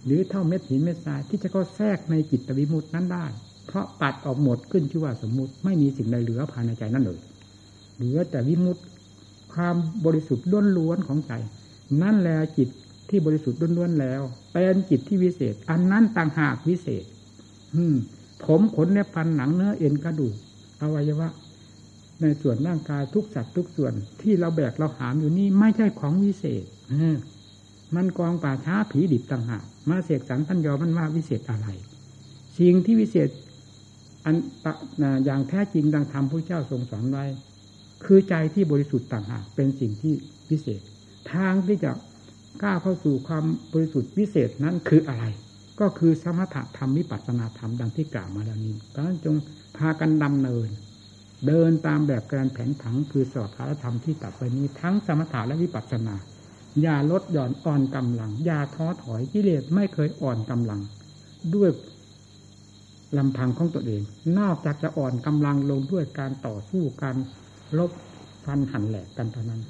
หรือเท่าเม็ดหินเม็ดทรายที่จะเขาแทรกในจิตวิมุตินั้นได้ เพราะปัดออกหมดขึ้นชื่อว่าสมมุติไม่มีสิ่งใดเหลือภายในใจนั่นเลยเหลือแต่วิมุตความบริสุทธิ์ล้วนๆของใจ นั่นแหละจิตที่บริสุทธิ์ล้วนๆแล้วเป็นจิตที่วิเศษ อันนั้นต่างหากวิเศษ อืม ผมขนเนื้อฟันหนังเนื้อเอ็นกระดูกอวัยวะ ในส่วนร่างกายทุกสัตว์ทุกส่วนที่เราแบกเราหามอยู่นี่ไม่ใช่ของวิเศษมันกองป่าช้าผีดิบต่างหากมาเสกสรรพันยอมันว่าวิเศษอะไร สิ่งที่วิเศษอันอย่างแท้จริงดังธรรมพระเจ้าทรงสอนไว้ คือใจที่บริสุทธิ์ต่างหากเป็นสิ่งที่พิเศษ ทางที่จะก้าวเข้าสู่ความบริสุทธิ์พิเศษนั้นคืออะไร ก็คือสมถะธรรมวิปัสสนาธรรมดังที่กล่าวมาแล้วนี้เพราะฉะนั้นจงพากันดำเนิน เดินตามแบบการแผนผังคือสอบคารธรรมที่ตัดไปนี้ทั้งสมถะและวิปัสสนา อย่าลดหย่อนอ่อนกำลัง อย่าท้อถอยกิเลสไม่เคยอ่อนกำลัง ด้วยลำพังของตัวเอง นอกจากจะอ่อนกำลังลงด้วยการต่อสู้การลบฟันหันแหลกกันเท่านั้น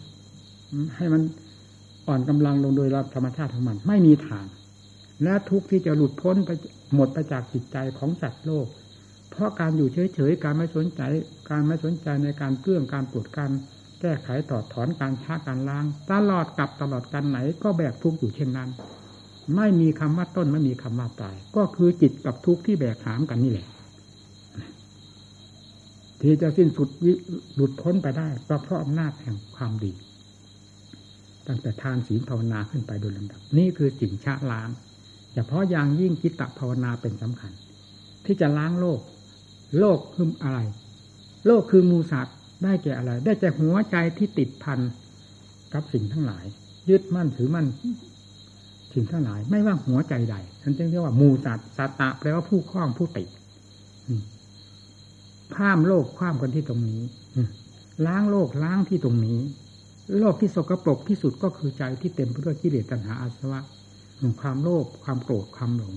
ให้มันอ่อนกำลังลงโดยรับธรรมชาติของมัน ไม่มีทาง และทุกที่จะหลุดพ้นไปหมดไปจากจิตใจของสัตว์โลก เพราะการอยู่เฉยๆการไม่สนใจ การไม่สนใจในการเกื้องการปวดการแก้ไขต่อถอนการช้าการล้าง ตลอดกับตลอดกันไหนก็แบกทุกข์อยู่เช่นนั้น ไม่มีคำว่าต้นไม่มีคำว่าปลายก็คือจิตกับทุกข์ที่แบกหามกันนี่แหละที่จะสิ้นสุดหลุดพ้นไปได้ก็เพราะอำนาจแห่งความดี ตั้งแต่ทานศีลภาวนาขึ้นไปโดยลำดับ นี่คือสิ่งชะล้างเฉพาะอย่างยิ่งจิตตภาวนาเป็นสำคัญ ที่จะล้างโลก โลกคืออะไร โลกคือมูสัตว์ได้แก่อะไร ได้แก่หัวใจที่ติดพันกับสิ่งทั้งหลาย ยึดมั่นถือมั่นสิ่งทั้งหลาย ไม่ว่าหัวใจใดฉันจึงเรียกว่ามูสัตสัตตะแปลว่าผู้คล้องผู้ติดข้ามโลกข้ามกันที่ตรงนี้ล้างโลกล้างที่ตรงนี้ โลกที่สกปรกที่สุดก็คือใจที่เต็มไปด้วยกิเลสตัณหาอาสวะความโลภความโกรธความหลง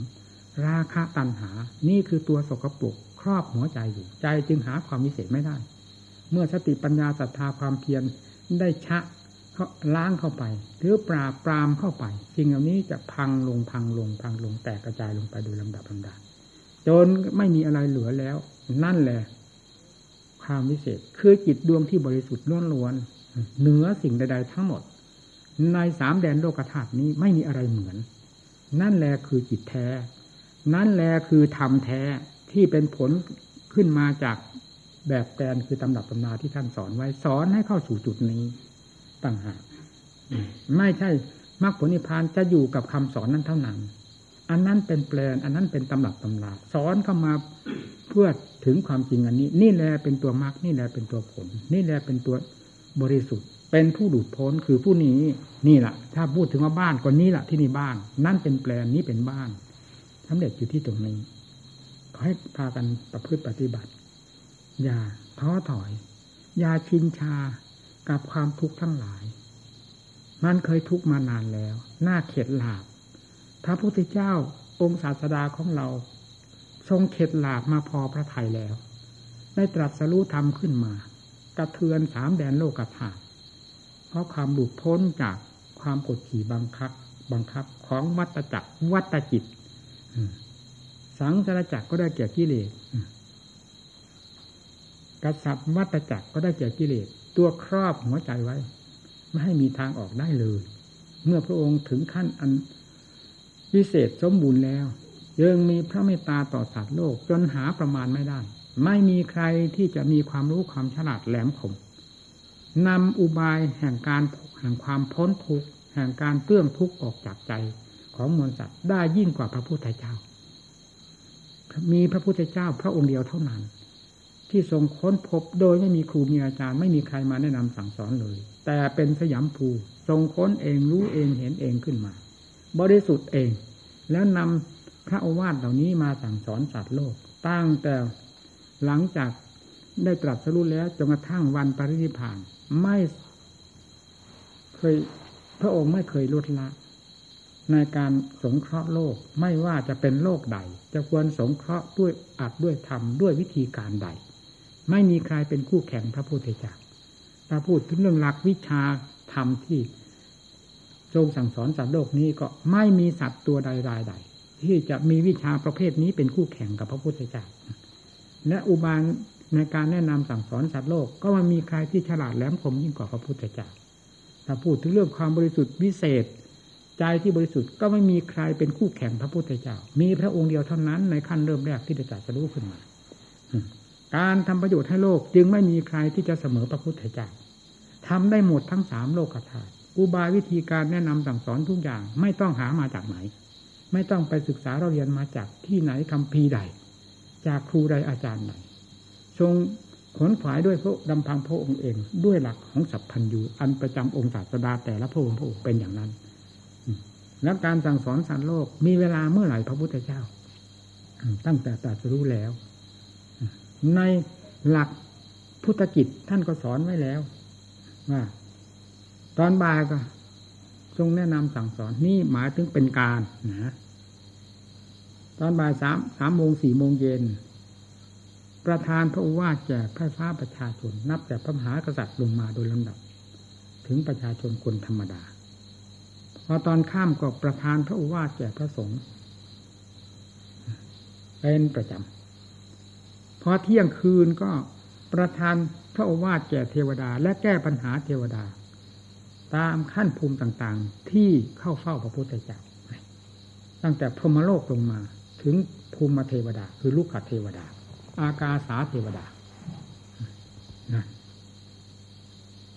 ราคะตัณหา นี่คือตัวสกปรก ครอบหัวใจอยู่ ใจจึงหาความวิเศษไม่ได้ เมื่อสติปัญญาศรัทธาความเพียรได้ชะล้างเข้าไป หรือปราบปรามเข้าไป สิ่งเหล่านี้จะพังลงพังลง พังลงแตกกระจายลงไปโดยลำดับลำดับจนไม่มีอะไรเหลือแล้ว นั่นแหละ ความวิเศษ คือจิตดวงที่บริสุทธิ์ล้วนๆเหนือสิ่งใดๆทั้งหมด ในสามแดนโลกธาตุนี้ไม่มีอะไรเหมือน นั่นแหละคือจิตแท้ นั่นแหละคือธรรมแท้ ที่เป็นผลขึ้นมาจากแบบแปลนคือตำรับตำนาที่ท่านสอนไว้สอนให้เข้าสู่จุดนี้ต่างหากไม่ใช่มรรคผลนิพพานจะอยู่กับคำสอนนั้นเท่านั้น อันนั้นเป็นแปลน อันนั้นเป็นตำรับตำราสอนเข้ามาเพื่อถึงความจริงอันนี้ นี่แหละเป็นตัวมรรคนี่แหละเป็นตัวผล นี่แหละเป็นตัวบริสุทธิ์ เป็นผู้หลุดพ้นคือผู้นี้นี่แหละถ้าพูดถึงว่าบ้านก็นี้แหละที่นี่บ้าน นั่นเป็นแปลนนี้เป็นบ้านสำเร็จอยู่ที่ตรงนี้ ให้พากันประพฤติปฏิบัติ อย่าท้อถอย อย่าชินชากับความทุกข์ทั้งหลาย มันเคยทุกข์มานานแล้วหน้าเข็ดหลาบพระพุทธเจ้าองค์ศาสดาของเรา ทรงเข็ดหลาบมาพอพระทัยแล้ว ได้ตรัสรู้ธรรมขึ้นมา กระเทือนสามแดนโลกธาตุเพราะความหลุดพ้นจากความกดขี่บังคับ บังคับของวัตจักรวัตจิต สังสารจักรก็ได้แก่กิเลสกษัตริย์วัตจักรก็ได้แก่กิเลสตัวครอบหัวใจไว้ ไม่ให้มีทางออกได้เลย เมื่อพระองค์ถึงขั้นอันวิเศษสมบูรณ์แล้วยังมีพระเมตตาต่อสัตว์โลกจนหาประมาณไม่ได้ ไม่มีใครที่จะมีความรู้ความฉลาดแหลมคมนำอุบายแห่งการแห่งความพ้นทุกข์แห่งการเตื้องทุกข์ออกจากใจของมวลสัตว์ได้ยิ่งกว่าพระพุทธเจ้า มีพระพุทธเจ้าพระองค์เดียวเท่านั้น ที่ทรงค้นพบโดยไม่มีครูมีอาจารย์ ไม่มีใครมาแนะนำสั่งสอนเลย แต่เป็นสยามภูทรงค้นเองรู้เองเห็นเองขึ้นมา บริสุทธิ์เอง แล้วนำพระโอวาทเหล่านี้มาสั่งสอนสัตว์โลก ตั้งแต่หลังจากได้ตรัสรู้แล้วจนกระทั่งวันปรินิพานไม่เคยพระองค์ไม่เคยลดละ ในการสงเคราะห์โลกไม่ว่าจะเป็นโลกใด จะควรสงเคราะห์ด้วยอัดด้วยธรรมด้วยวิธีการใด ไม่มีใครเป็นคู่แข่งพระพุทธเจ้าถ้าพูดถึงเรื่องหลักวิชาธรรมที่ทรงสั่งสอนสัตว์โลกนี้ก็ไม่มีสัตว์ตัวใดรายใด ที่จะมีวิชาประเภทนี้เป็นคู่แข่งกับพระพุทธเจ้าและอุบายในการแนะนำสั่งสอนสัตว์โลกก็มันมีใครที่ฉลาดแหลมคมยิ่งกว่าพระพุทธเจ้าถ้าพูดถึงเรื่องความบริสุทธิ์วิเศษ ใจที่บริสุทธิ์ก็ไม่มีใครเป็นคู่แข่งพระพุทธเจ้า มีพระองค์เดียวเท่านั้นในขั้นเริ่มแรกที่จะจัดสรู้ขึ้นมา การทำประโยชน์ให้โลกจึงไม่มีใครที่จะเสมอพระพุทธเจ้าทำได้หมดทั้งสามโลกธาตุอุบายวิธีการแนะนำสั่งสอนทุกอย่าง ไม่ต้องหามาจากไหน ไม่ต้องไปศึกษาเราเรียนมาจากที่ไหนคำพีใด จากครูใดอาจารย์ไหนทรงขนขวายด้วยพระดำพังพระองค์เอง ด้วยหลักของสัพพัญญูอันประจำองค์ศาสดาแต่ละพระองค์พระองค์เป็นอย่างนั้น แล้วการสั่งสอนสัตว์โลก มีเวลาเมื่อไหร่พระพุทธเจ้า ตั้งแต่ตรัสรู้แล้ว ในหลักพุทธกิจท่านก็สอนไว้แล้วว่าตอนบ่ายก็ทรงแนะนำสั่งสอนนี่หมายถึงเป็นการนะตอนบ่ายสามสามโมงสี่โมงเย็น ประธานพระอุวาแก่พระฟ้าประชาชน นับแต่พระมหากษัตริย์ลงมาโดยลำดับ ถึงประชาชนคนธรรมดา พอตอนข้ามก็ประทานพระอุวาสแก่พระสงฆ์เป็นประจำพอเที่ยงคืนก็ประทานพระอุวาสแก่เทวดา และแก้ปัญหาเทวดา ตามขั้นภูมิต่างๆ ที่เข้าเฝ้าพระพุทธเจ้าตั้งแต่พรหมโลกลงมา ถึงภูมิเทวดา คือลูกขเทวดา อากาสาเทวดานะ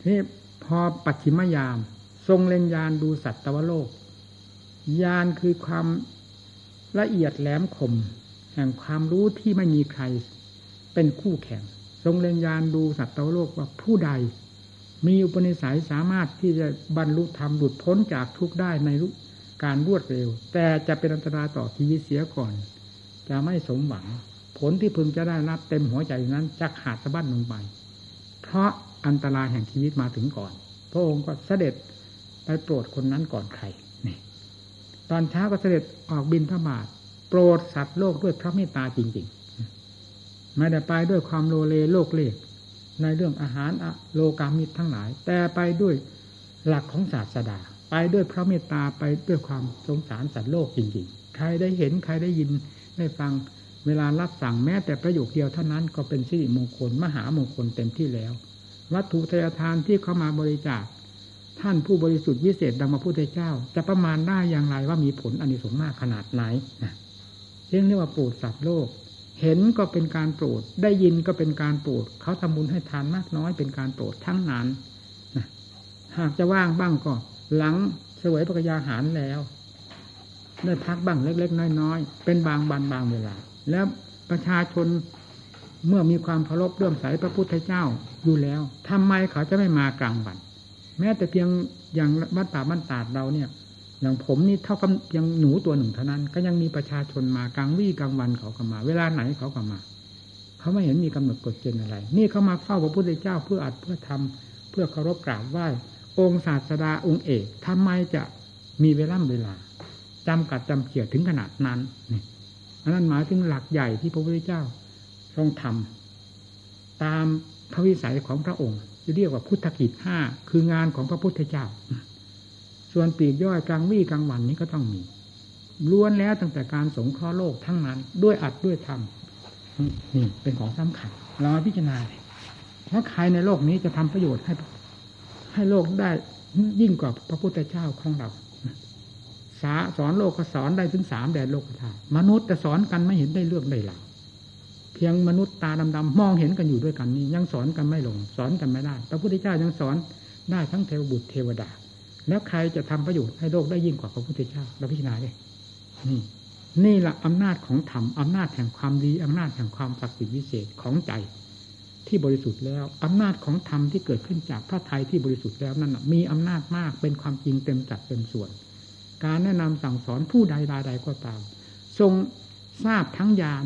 ที่พอปัจฉิมยาม ทรงเล็งยานดูสัตวโลก ยานคือความละเอียดแหลมคม แห่งความรู้ที่ไม่มีใคร เป็นคู่แข่ง ทรงเล็งยานดูสัตว์ตวโลกว่าผู้ใด มีอุปนิสัยสามารถที่จะบรรลุธรรมหลุดพ้นจากทุกได้ในการรวดเร็ว แต่จะเป็นอันตรายต่อชีวิตเสียก่อน จะไม่สมหวัง ผลที่พึงจะได้รับเต็มหัวใจนั้นจะขาดสะบั้นลงไป เพราะอันตรายแห่งชีวิตมาถึงก่อน พระองค์ก็เสด็จ ไปโปรดคนนั้นก่อนใครนี่ตอนเช้าก็เสด็จออกบินพระบาทโปรดสัตว์โลกด้วยพระเมตตาจริงๆไม่ได้ไปด้วยความโลเลโลกเล็กในเรื่องอาหารโลกามิตรทั้งหลาย แต่ไปด้วยหลักของศาสดา ไปด้วยพระเมตตาไปด้วยความสงสารสัตว์โลกจริงๆ ใครได้เห็นใครได้ยินได้ฟังเวลารับสั่งแม้แต่ประโยคเดียวเท่านั้นก็เป็นสิริมงคลมหามงคลเต็มที่แล้ว วัตถุทายทานที่เข้ามาบริจาค ท่านผู้บริสุทธิ์วิเศษดังมาพุทธเจ้า จะประมาณได้อย่างไรว่ามีผลอันนี้สงมากขนาดไหนเรียกว่าปูดสัตว์โลก เห็นก็เป็นการโปรด ได้ยินก็เป็นการโปรด เขาทำบุญให้ทานมากน้อยเป็นการโปรดทั้งนั้นหากจะว่างบ้างก็ หลังเสวยปกยาหารแล้วได้พักบ้างเล็ก ๆ น้อย ๆ เป็นบางบันบางเวลา แล้วประชาชนเมื่อมีความเคารพเรื่อมใสพระพุทธเจ้าอยู่แล้วทำไมเขาจะไม่มากลางวัน แม้แต่เพียงอย่างวัดป่าบ้านตาดเราเนี่ย อย่างผมนี่เท่ากับยังหนูตัวหนึ่งเท่านั้น ก็ยังมีประชาชนมากลางวี่กลางวันเขาก็มา เวลาไหนเขาก็มา เขาไม่เห็นมีกำหนดกฎเกณฑ์อะไร นี่เขามาเฝ้าพระพุทธเจ้าเพื่ออัดเพื่อทำเพื่อเคารพกราบไหว้องค์ศาสดาองค์เอกทำไมจะมีเวลาเวลาจำกัดจำเกียดถึงขนาดนั้นนี่อันนั้นหมายถึงหลักใหญ่ที่พระพุทธเจ้าทรงทำตามพระวิสัยของพระองค์ เรียกว่าพุทธกิจห้าคืองานของพระพุทธเจ้า ส่วนปีกย่อยกลางวี่กลางวันนี้ก็ต้องมีล้วนแล้วตั้งแต่การสงเคราะห์โลกทั้งนั้น ด้วยอัดด้วยธรรมนี่เป็นของสำคัญเราพิจารณาเพราใครในโลกนี้จะทำประโยชน์ให้ ให้โลกได้ยิ่งกว่าพระพุทธเจ้าของเราสาสอนโลกก็สอนได้ถึงสามแดนโลกธาตุมนุษย์จะสอนกันไม่เห็นได้เรื่องได้หลัก เพียงมนุษย์ตาดำๆมองเห็นกันอยู่ด้วยกันนี้ ยังสอนกันไม่ลง สอนกันไม่ได้พระพุทธเจ้ายังสอนได้ทั้งเทวบุตรเทวดา แล้วใครจะทำประโยชน์ให้โลกได้ยิ่งกว่าพระพุทธเจ้าเราพิจารณาเลยนี่ นี่แหละอำนาจของธรรมอำนาจแห่งความดีอำนาจแห่งความศักดิ์สิทธิ์วิเศษของใจที่บริสุทธิ์แล้วอำนาจของธรรมที่เกิดขึ้นจากพระไทยที่บริสุทธิ์แล้วนั่นมีอำนาจมากเป็นความจริงเต็มจัดเต็มส่วน การแนะนำสั่งสอนผู้ใดรายใดก็ตาม ทรงทราบทั้งญาณ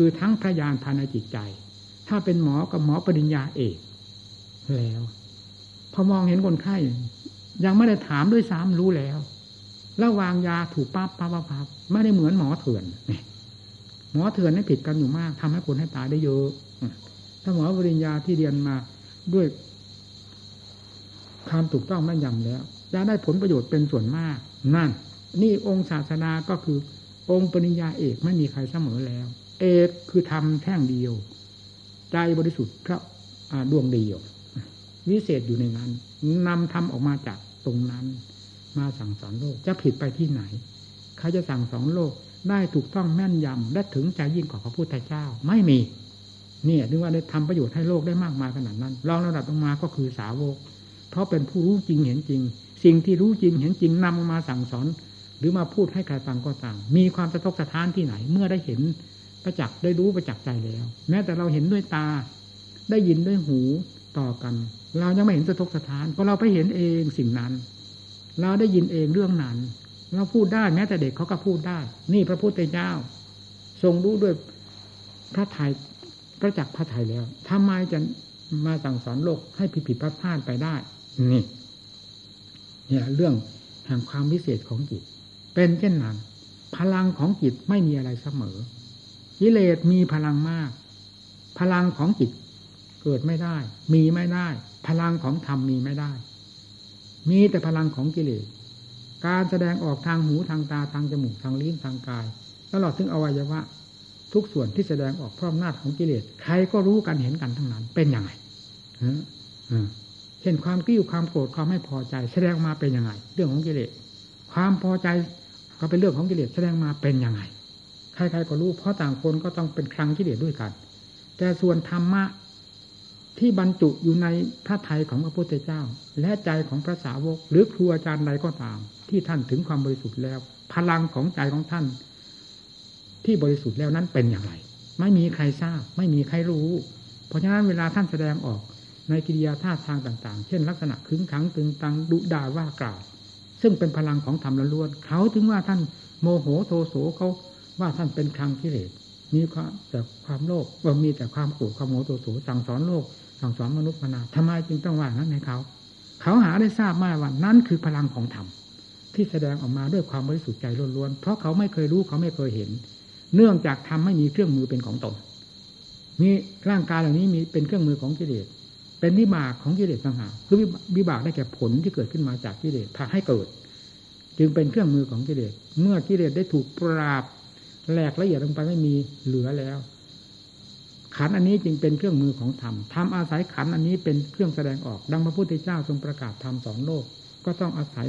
คือทั้งพระญาณภายในจิตใจ ถ้าเป็นหมอกับหมอปริญญาเอกแล้ว พอมองเห็นคนไข้ ยังไม่ได้ถามด้วยซ้ำรู้แล้วแล้ววางยาถูกปั๊บปั๊บปั๊บไม่ได้เหมือนหมอเถื่อนหมอเถื่อนนี่ผิดกันอยู่มากทำให้คนให้ตายได้เยอะถ้าหมอปริญญาที่เรียนมาด้วยความถูกต้องแม่นยำแล้วจะได้ผลประโยชน์เป็นส่วนมาก นั่น นี่องค์ศาสนาก็คือ องค์ปริญญาเอกไม่มีใครเสมอแล้ว เอกคือทำแท่งเดียว ใจบริสุทธิ์พระดวงเดียววิเศษอยู่ในนั้นนำทำออกมาจากตรงนั้น มาสั่งสอนโลกจะผิดไปที่ไหนใครจะสั่งสอนโลกได้ถูกต้องแม่นยำและถึงใจยิ่งกว่าพระพุทธเจ้าไม่มีเนี่ยถึงว่าได้ทำประโยชน์ให้โลกได้มากมายขนาดนั้นรองระดับลงมาก็คือสาวก เพราะเป็นผู้รู้จริงเห็นจริง สิ่งที่รู้จริงเห็นจริงนำมาสั่งสอน หรือมาพูดให้ใครฟังก็ตามมีความสะทกสะท้านที่ไหน เมื่อได้เห็น ประจักษ์ได้รู้ประจักษ์ใจแล้ว แม้แต่เราเห็นด้วยตา ได้ยินด้วยหูต่อกัน เรายังไม่เห็นสะทกสะท้านเพราะเราไปเห็นเองสิ่งนั้น เราได้ยินเองเรื่องนั้น เราพูดได้แม้แต่เด็กเขาก็พูดได้ นี่พระพุทธเจ้า ทรงรู้ด้วยพระไทยประจักษ์พระไทยแล้วทำไมจะมาสั่งสอนโลกให้ผิดผิดพลาดพลาดไปได้ นี่เนี่ยเรื่องแห่งความพิเศษของจิต เป็นเช่นนั้น พลังของจิตไม่มีอะไรเสมอ กิเลสมีพลังมาก พลังของจิตเกิดไม่ได้ มีไม่ได้ พลังของธรรมมีไม่ได้ มีแต่พลังของกิเลส การแสดงออกทางหูทางตาทางจมูกทางลิ้นทางกายตลอดถึงอวัยวะ ทุกส่วนที่แสดงออกพร้อมน้าของกิเลส ใครก็รู้กันเห็นกันทั้งนั้น เป็นยังไงเห็นความกิ้วความโกรธความไม่พอใจ แสดงมาเป็นยังไง เรื่องของกิเลส ความพอใจก็เป็นเรื่องของกิเลสแสดงมาเป็นยังไง ครๆก็รู้เพราะต่างคนก็ต้องเป็นครั้งกิเลสด้วยกัน แต่ส่วนธรรมะที่บรรจุอยู่ในพระไทยของพระพุทธเจ้า และใจของพระสาวก หรือครูอาจารย์ใดก็ตาม ที่ท่านถึงความบริสุทธิ์แล้ว พลังของใจของท่าน ที่บริสุทธิ์แล้วนั้นเป็นอย่างไร ไม่มีใครทราบ ไม่มีใครรู้ เพราะฉะนั้นเวลาท่านแสดงออกในกิริยาท่าทางต่างๆ เช่นลักษณะขึงขังตึงตังดุด่าว่ากล่าว ซึ่งเป็นพลังของธรรมล้วนเขาถึงว่าท่านโมโหโทโสเขา ว่าท่านเป็นครังกิเลสมีความแต่ความโลภว่ามีแต่ความโกรธความโมโหโสสั่งสอนโลก สั่งสอนมนุษย์มนาทำไมจึงต้องว่านั้นในเขา เขาหาได้ทราบมาว่านั่นคือพลังของธรรมที่แสดงออกมาด้วยความบริสุทธิ์ใจล้วนๆเพราะเขาไม่เคยรู้เขาไม่เคยเห็น เนื่องจากทำไม่มีเครื่องมือเป็นของตนมีร่างกายเหล่านี้มีเป็นเครื่องมือของกิเลสเป็นวิบากของกิเลสต่างหากคือวิบากได้แก่ผลที่เกิดขึ้นมาจากกิเลสพาให้เกิด จึงเป็นเครื่องมือของกิเลสเมื่อกิเลสได้ถูกปราบ แหลกละเอียดลงไปไม่มีเหลือแล้ว ขันอันนี้จึงเป็นเครื่องมือของธรรมธรรมอาศัยขันอันนี้เป็นเครื่องแสดงออก ดังพระพุทธเจ้าทรงประกาศธรรมสอนโลก ก็ต้องอาศัย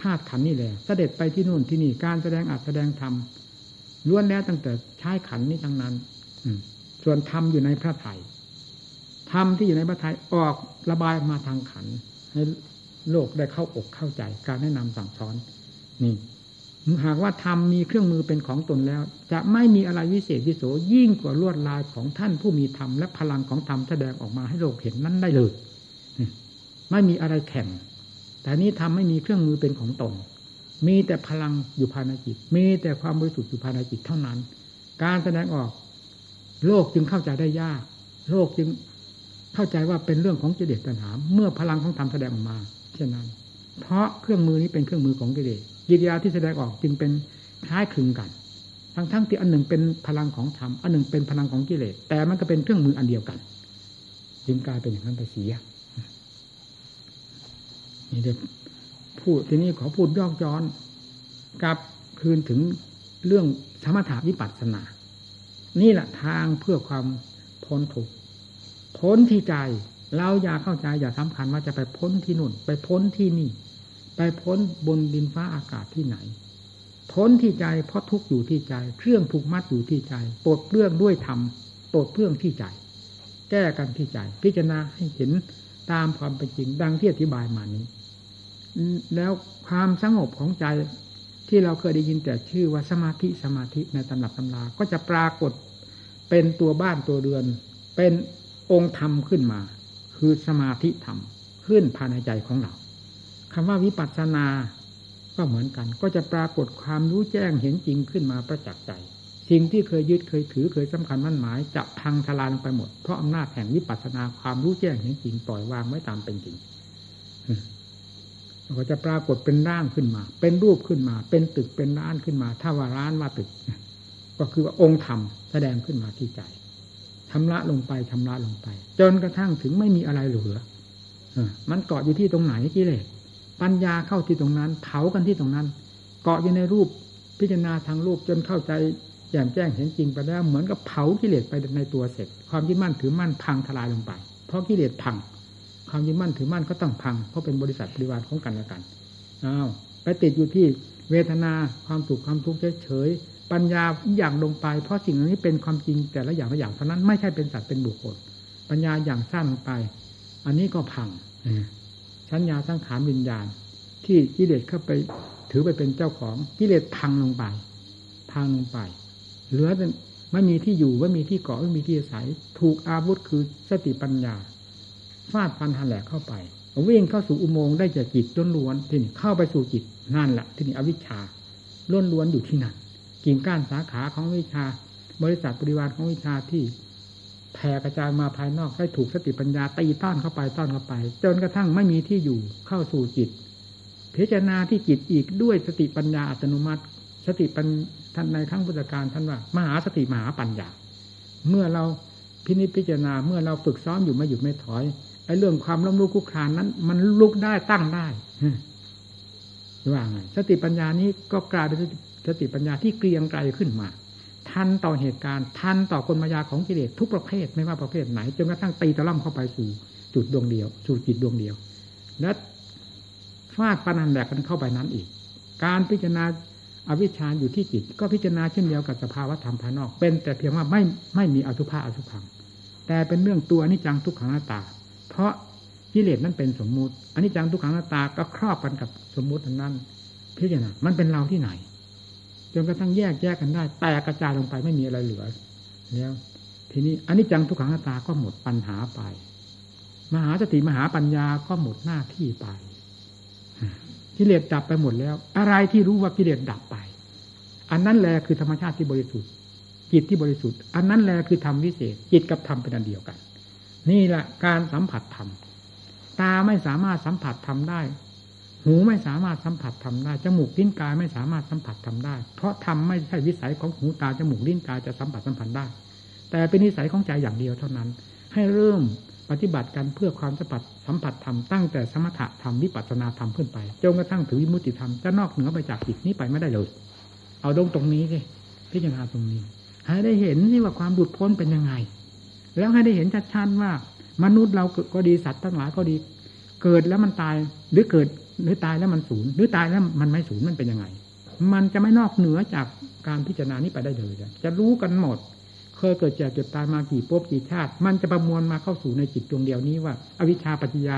ธาตุขันนี่แหละเสด็จไปที่นู่นที่นี่การแสดงอัดแสดงธรรมล้วนแล้วตั้งแต่ใช้ขันนี้ทั้งนั้น อืส่วนธรรมอยู่ในพระไถยธรรมที่อยู่ในพระไถยออกระบายมาทางขันให้โลกได้เข้าอกเข้าใจ การแนะนำสั่งสอน นี่ หากว่าธรรมมีเครื่องมือเป็นของตนแล้ว จะไม่มีอะไรวิเศษวิโสยิ่งกว่าลวดลายของท่านผู้มีธรรมและพลังของธรรมแสดงออกมาให้โลกเห็นนั้นได้เลย ไม่มีอะไรแข่ง แต่นี้ทำไม่มีเครื่องมือเป็นของตน มีแต่พลังอยู่ภายในจิต มีแต่ความบริสุทธิ์อยู่ภายในจิตเท่านั้น การแสดงออก โลกจึงเข้าใจได้ยาก โลกจึงเข้าใจว่าเป็นเรื่องของกิเลสตัณหา เมื่อพลังของธรรมแสดงออกมา เช่นนั้น เพราะเครื่องมือนี้เป็นเครื่องมือของกิเลส กิริยาที่แสดงออกจึงเป็นคล้ายคลึงกัน ทั้งทั้งที่อันหนึ่งเป็นพลังของธรรมอันหนึ่งเป็นพลังของกิเลสแต่มันก็เป็นเครื่องมืออันเดียวกันจึงกลายเป็นอย่างนั้นไปเสียนี่เด็กพูดทีนี้ขอพูดย่อย้อนกลับคืนถึงเรื่องสมถาวิปัสสนา นี่แหละทางเพื่อความพ้นทุกพ้นที่ใจเราอย่าเข้าใจอย่าสำคัญว่าจะไปพ้นที่นู่น ไปพ้นที่นี่ ไปพ้นบนดินฟ้าอากาศที่ไหน พ้นที่ใจเพราะทุกอยู่ที่ใจ เครื่องผูกมัดอยู่ที่ใจปลดเปลื้องด้วยธรรมปลดเปลื้องที่ใจ แก้กันที่ใจ พิจารณาให้เห็นตามความเป็นจริงดังที่อธิบายมานี้ แล้วความสงบของใจที่เราเคยได้ยินแต่ชื่อว่าสมาธิสมาธิในตำรับตำราก็จะปรากฏเป็นตัวบ้านตัวเรือน เป็นองค์ธรรมขึ้นมา คือสมาธิธรรมขึ้นภายในใจของเรา คำว่าวิปัสสนาก็เหมือนกัน ก็จะปรากฏความรู้แจ้งเห็นจริงขึ้นมาประจักษ์ใจ สิ่งที่เคยยึดเคยถือเคยสำคัญมั่นหมาย จะพังทลายลงไปหมด เพราะอำนาจแห่งวิปัสสนาความรู้แจ้งเห็นจริงปล่อยวางไว้ตามเป็นจริงก็จะปรากฏเป็นร่างขึ้นมา เป็นรูปขึ้นมา เป็นตึกเป็นร้านขึ้นมา ถ้าว่าร้านว่าตึก ก็คือว่าองค์ธรรมแสดงขึ้นมาที่ใจชำระลงไปชำระลงไป จนกระทั่งถึงไม่มีอะไรเหลือมันเกาะอยู่ที่ตรงไหนกิเลส ปัญญาเข้าที่ตรงนั้น เผากันที่ตรงนั้น เกาะอยู่ในรูปพิจารณาทางรูปจนเข้าใจแจ่มแจ้งเห็นจริงไปแล้ว เหมือนกับเผากิเลสไปในตัวเสร็จ ความยึดมั่นถือมั่นพังทลายลงไป เพราะกิเลสพัง ความยึดมั่นถือมั่นก็ต้องพัง เพราะเป็นบริษัทบริวารของกันและกันอ้าวไปติดอยู่ที่เวทนาความสุขความทุกข์เฉยๆปัญญาอย่างลงไป เพราะสิ่งนี้เป็นความจริงแต่ละอย่างละอย่างเท่านั้นไม่ใช่เป็นสัตว์เป็นบุคคล ปัญญาอย่างสั้นลงไป อันนี้ก็พัง สัญญาสังขารวิญญาณ ที่กิเลสเข้าไปถือไปเป็นเจ้าของกิเลสพังลงไป พังลงไป เหลือไม่มีที่อยู่ไม่มีที่เกาะไม่มีที่อาศัย ถูกอาวุธคือสติปัญญาฟาดฟันหันแหลกเข้าไปวิ่งเข้าสู่อุโมงค์ได้จากจิตล้นล้วนที่นี่เข้าไปสู่จิตนั่นแหละที่นี่อวิชชาล้นล้วนอยู่ที่นั่นกิ่งก้านสาขาของวิชา บริษัทบริวารของวิชาที่ แผ่กระจายมาภายนอกได้ถูกสติปัญญาตีต้อนเข้าไปต้อนเข้าไป จนกระทั่งไม่มีที่อยู่เข้าสู่จิต พิจารณาที่จิตอีกด้วยสติปัญญาอัตโนมัติ สติปัญท่านในครั้งพุทธการท่านว่า มหาสติมหาปัญญา เมื่อเราพินิจพิจารณาเมื่อเราฝึกซ้อมอยู่ไม่หยุดไม่ถอยไอ้เรื่องความล้มลุกคุกคานนั้น มันลุกได้ตั้งได้ว่าไงสติปัญญานี้ก็กลายเป็นสติปัญญาที่เกรียงไกรขึ้นมา ทันต่อเหตุการณ์ทันต่อคนมายาของกิเลสทุกประเภทไม่ว่าประเภทไหนจนกระทั่งตีตะล่อมเข้าไปสู่จุดดวงเดียว สู่จิตดวงเดียว และฟาดปนันแบกกันเข้าไปนั้นอีก การพิจารณาอวิชชาอยู่ที่จิต ก็พิจารณาเช่นเดียวกับสภาวะธรรมภายนอก เป็นแต่เพียงว่าไม่ไม่มีอสุภะอสุพัง แต่เป็นเรื่องตัวอนิจจังทุกขังหน้าตา เพราะกิเลสนั้นเป็นสมมุติอนนี้จังทุกขังหน้าตาก็ครอบกันกับสมมุตินั้น พิจารณามันเป็นเราที่ไหน จนกระทั่งแยกแยกกันได้ แตกกระจายลงไปไม่มีอะไรเหลือแล้วทีนี้อันนี้จังทุกขังหน้าตาก็หมดปัญหาไป มหาสติมหาปัญญาก็หมดหน้าที่ไปกิเลสดับไปหมดแล้ว อะไรที่รู้ว่ากิเลสดับไป อันนั้นแหละคือธรรมชาติที่บริสุทธิ์จิตที่บริสุทธิ์ อันนั้นแหละคือธรรมวิเศษจิตกับธรรมเป็นอันเดียวกัน นี่แหละการสัมผัสธรรมตาไม่สามารถสัมผัสธรรมได้ หูไม่สามารถสัมผัสธรรมได้ จมูกลิ้นกายไม่สามารถสัมผัสธรรมได้ เพราะธรรมไม่ใช่วิสัยของหูตาจมูกลิ้นกายจะสัมผัสสัมพันธ์ได้ แต่เป็นนิสัยของใจอย่างเดียวเท่านั้น ให้เริ่มปฏิบัติกันเพื่อความสัมผัสสัมผัสธรรมตั้งแต่สมถะธรรมวิปัสสนาธรรมขึ้นไปจนกระทั่งถึงวิมุติธรรมจะนอกเหนือไปจากจิตนี้ไปไม่ได้เลย เอาตรงตรงนี้สิพิจารณาตรงนี้ ให้ได้เห็นที่ว่าความดุดพ้นเป็นยังไง แล้วให้ได้เห็นชัดๆว่า มนุษย์เราก็ดีสัตว์ทั้งหลายก็ดี เกิดแล้วมันตายหรือเกิด หรือตายแล้วมันสูญหรือตายแล้วมันไม่สูญมันเป็นยังไง มันจะไม่นอกเหนือจากการพิจารณานี้ไปได้เลยจะรู้กันหมด เคยเกิดแก่เก็บตายมากี่ภพกี่ชาติ มันจะประมวลมาเข้าสู่ในจิตดวงเดียวนี้ว่าอวิชชาปัจจยา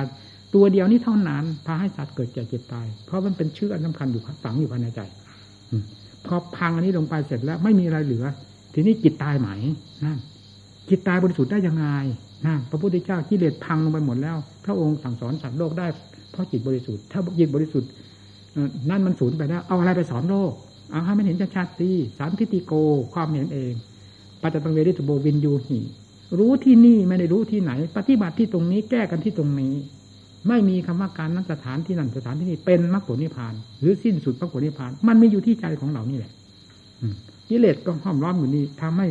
ตัวเดียวนี้เท่านั้นพาให้สัตว์เกิดแก่เจ็บตาย เพราะมันเป็นชื่ออันสาคัญอยู่ฝังอยู่ภายในใจพอพังอันนี้ลงไปเสร็จแล้วไม่มีอะไรเหลือ ทีนี้จิตตายไหมนั่นจิตตายบริสุทธิ์ได้ยังไงนั่นพระพุทธเจ้ากิเลสพังลงไปหมดแล้ว พระองค์สั่งสอนสัตว์โลกได้ เพราะจิตบริสุทธิ์ถ้าจิตบริสุทธิ์นั่นมันสูญไปแล้ว เอาอะไรไปสอนโลกเอาให้มันเห็นชัดๆสิสามทิติโกความเห็นเองปัจจตังเวริตโบวินยูหีรู้ที่นี่ไม่ได้รู้ที่ไหน ปฏิบัติที่ตรงนี้แก้กันที่ตรงนี้ ไม่มีคำว่าการนั้นสถานที่นั่นสถานที่นี่เป็นมรรคผลนิพพาน หรือสิ้นสุดมรรคผลนิพพาน มันไม่อยู่ที่ใจของเรานี่แหละกิเลสก็ห้อมล้อมอยู่นี่ทำให้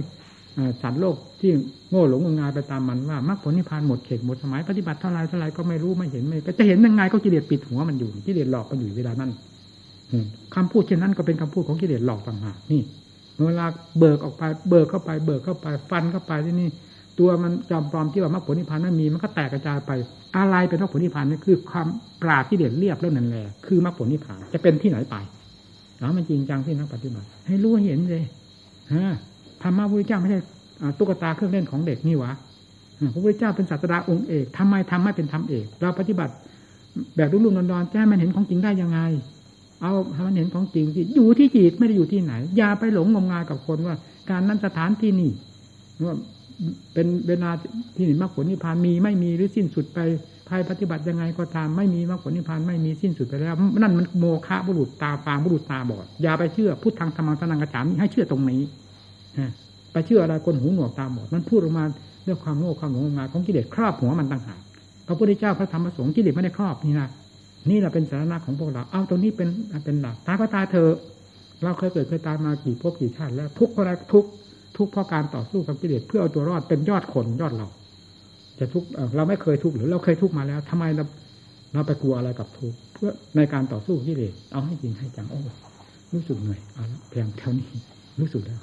สัตว์โลกที่โง่หลงงงายไปตามมันว่ามรรคผลนิพพานหมดเขตหมดสมัยปฏิบัติเท่าไรเท่าไรก็ไม่รู้ไม่เห็นไม่ก็จะเห็นยังไงก็กิเลสปิดหัวมันอยู่กิเลสหลอกกันอยู่เวลานั้นคำพูดเช่นนั้นก็เป็นคำพูดของกิเลสหลอกต่างหากนี่เวลาเบิกออกไปเบิกเข้าไปเบิกเข้าไปฟันเข้าไปที่นี่ ตัวมันจอมปลอมที่ว่ามรรคผลนิพพานไม่มีมันก็แตกกระจายไป อะไรเป็นมรรคผลนิพพานนี่คือความปราดที่เด็ดเรียบแล้วนั่นแหละคือมรรคผลนิพพานจะเป็นที่ไหนไปเอามันจริงจังที่นักปฏิบัติ ให้รู้เห็นเลยฮะ ธรรมะพระพุทธเจ้าไม่ใช่ตุ๊กตาเครื่องเล่นของเด็กนี่วะพระพุทธเจ้าเป็นศาสดาองค์เอกทำไมทำไม่เป็นธรรมเอกเราปฏิบัติ แบบรุ่มๆนอนๆจะให้มันเห็นของจริงได้ยังไง เอาให้มันเห็นของจริงที่อยู่ที่จิตไม่ได้อยู่ที่ไหน อย่าไปหลงงมงายกับคนว่า การนั้นสถานที่นี่ว่าเป็นเวลาที่มรรคผลนิพพานมีไม่มีหรือสิ้นสุดไปภายปฏิบัติยังไงก็ตามไม่มีมรรคผลนิพพานไม่มีสิ้นสุดไปแล้ว นั่นมันโมฆะบุรุษตาฟางบุรุษตาบอดอย่าไปเชื่อพุทธังธรรมังสนังกระฉามให้เชื่อตรงนี้ ไปเชื่ออะไรคนหูหนวกตาบอดมันพูดออกมาเรื่องความโง่ความหลงงายของกิเลสครอบหัวมันต่างหากพระพุทธเจ้าพระธรรมพระสงฆ์กิเลสไม่ได้ครอบนี่นะนี่แหละเป็นสาระของพวกเราเอาตรงนี้เป็นเป็นหลักตายก็ตายเถอเราเคยเกิดเคยตายมากี่ภพกี่ชาติแล้วทุกข์เพราะอะไรทุกข์ทุกข์เพราะการต่อสู้กับกิเลสเพื่อเอาตัวรอดเป็นยอดคนยอดเรา จะทุกข์เราไม่เคยทุกข์หรือเราเคยทุกข์มาแล้วทำไมเราเราไปกลัวอะไรกับทุกข์เพื่อในการต่อสู้กิเลสเอาให้จริงให้จังโอ้รู้สึกเหนื่อยเอาละเพียงเท่านี้รู้สึกแล้ว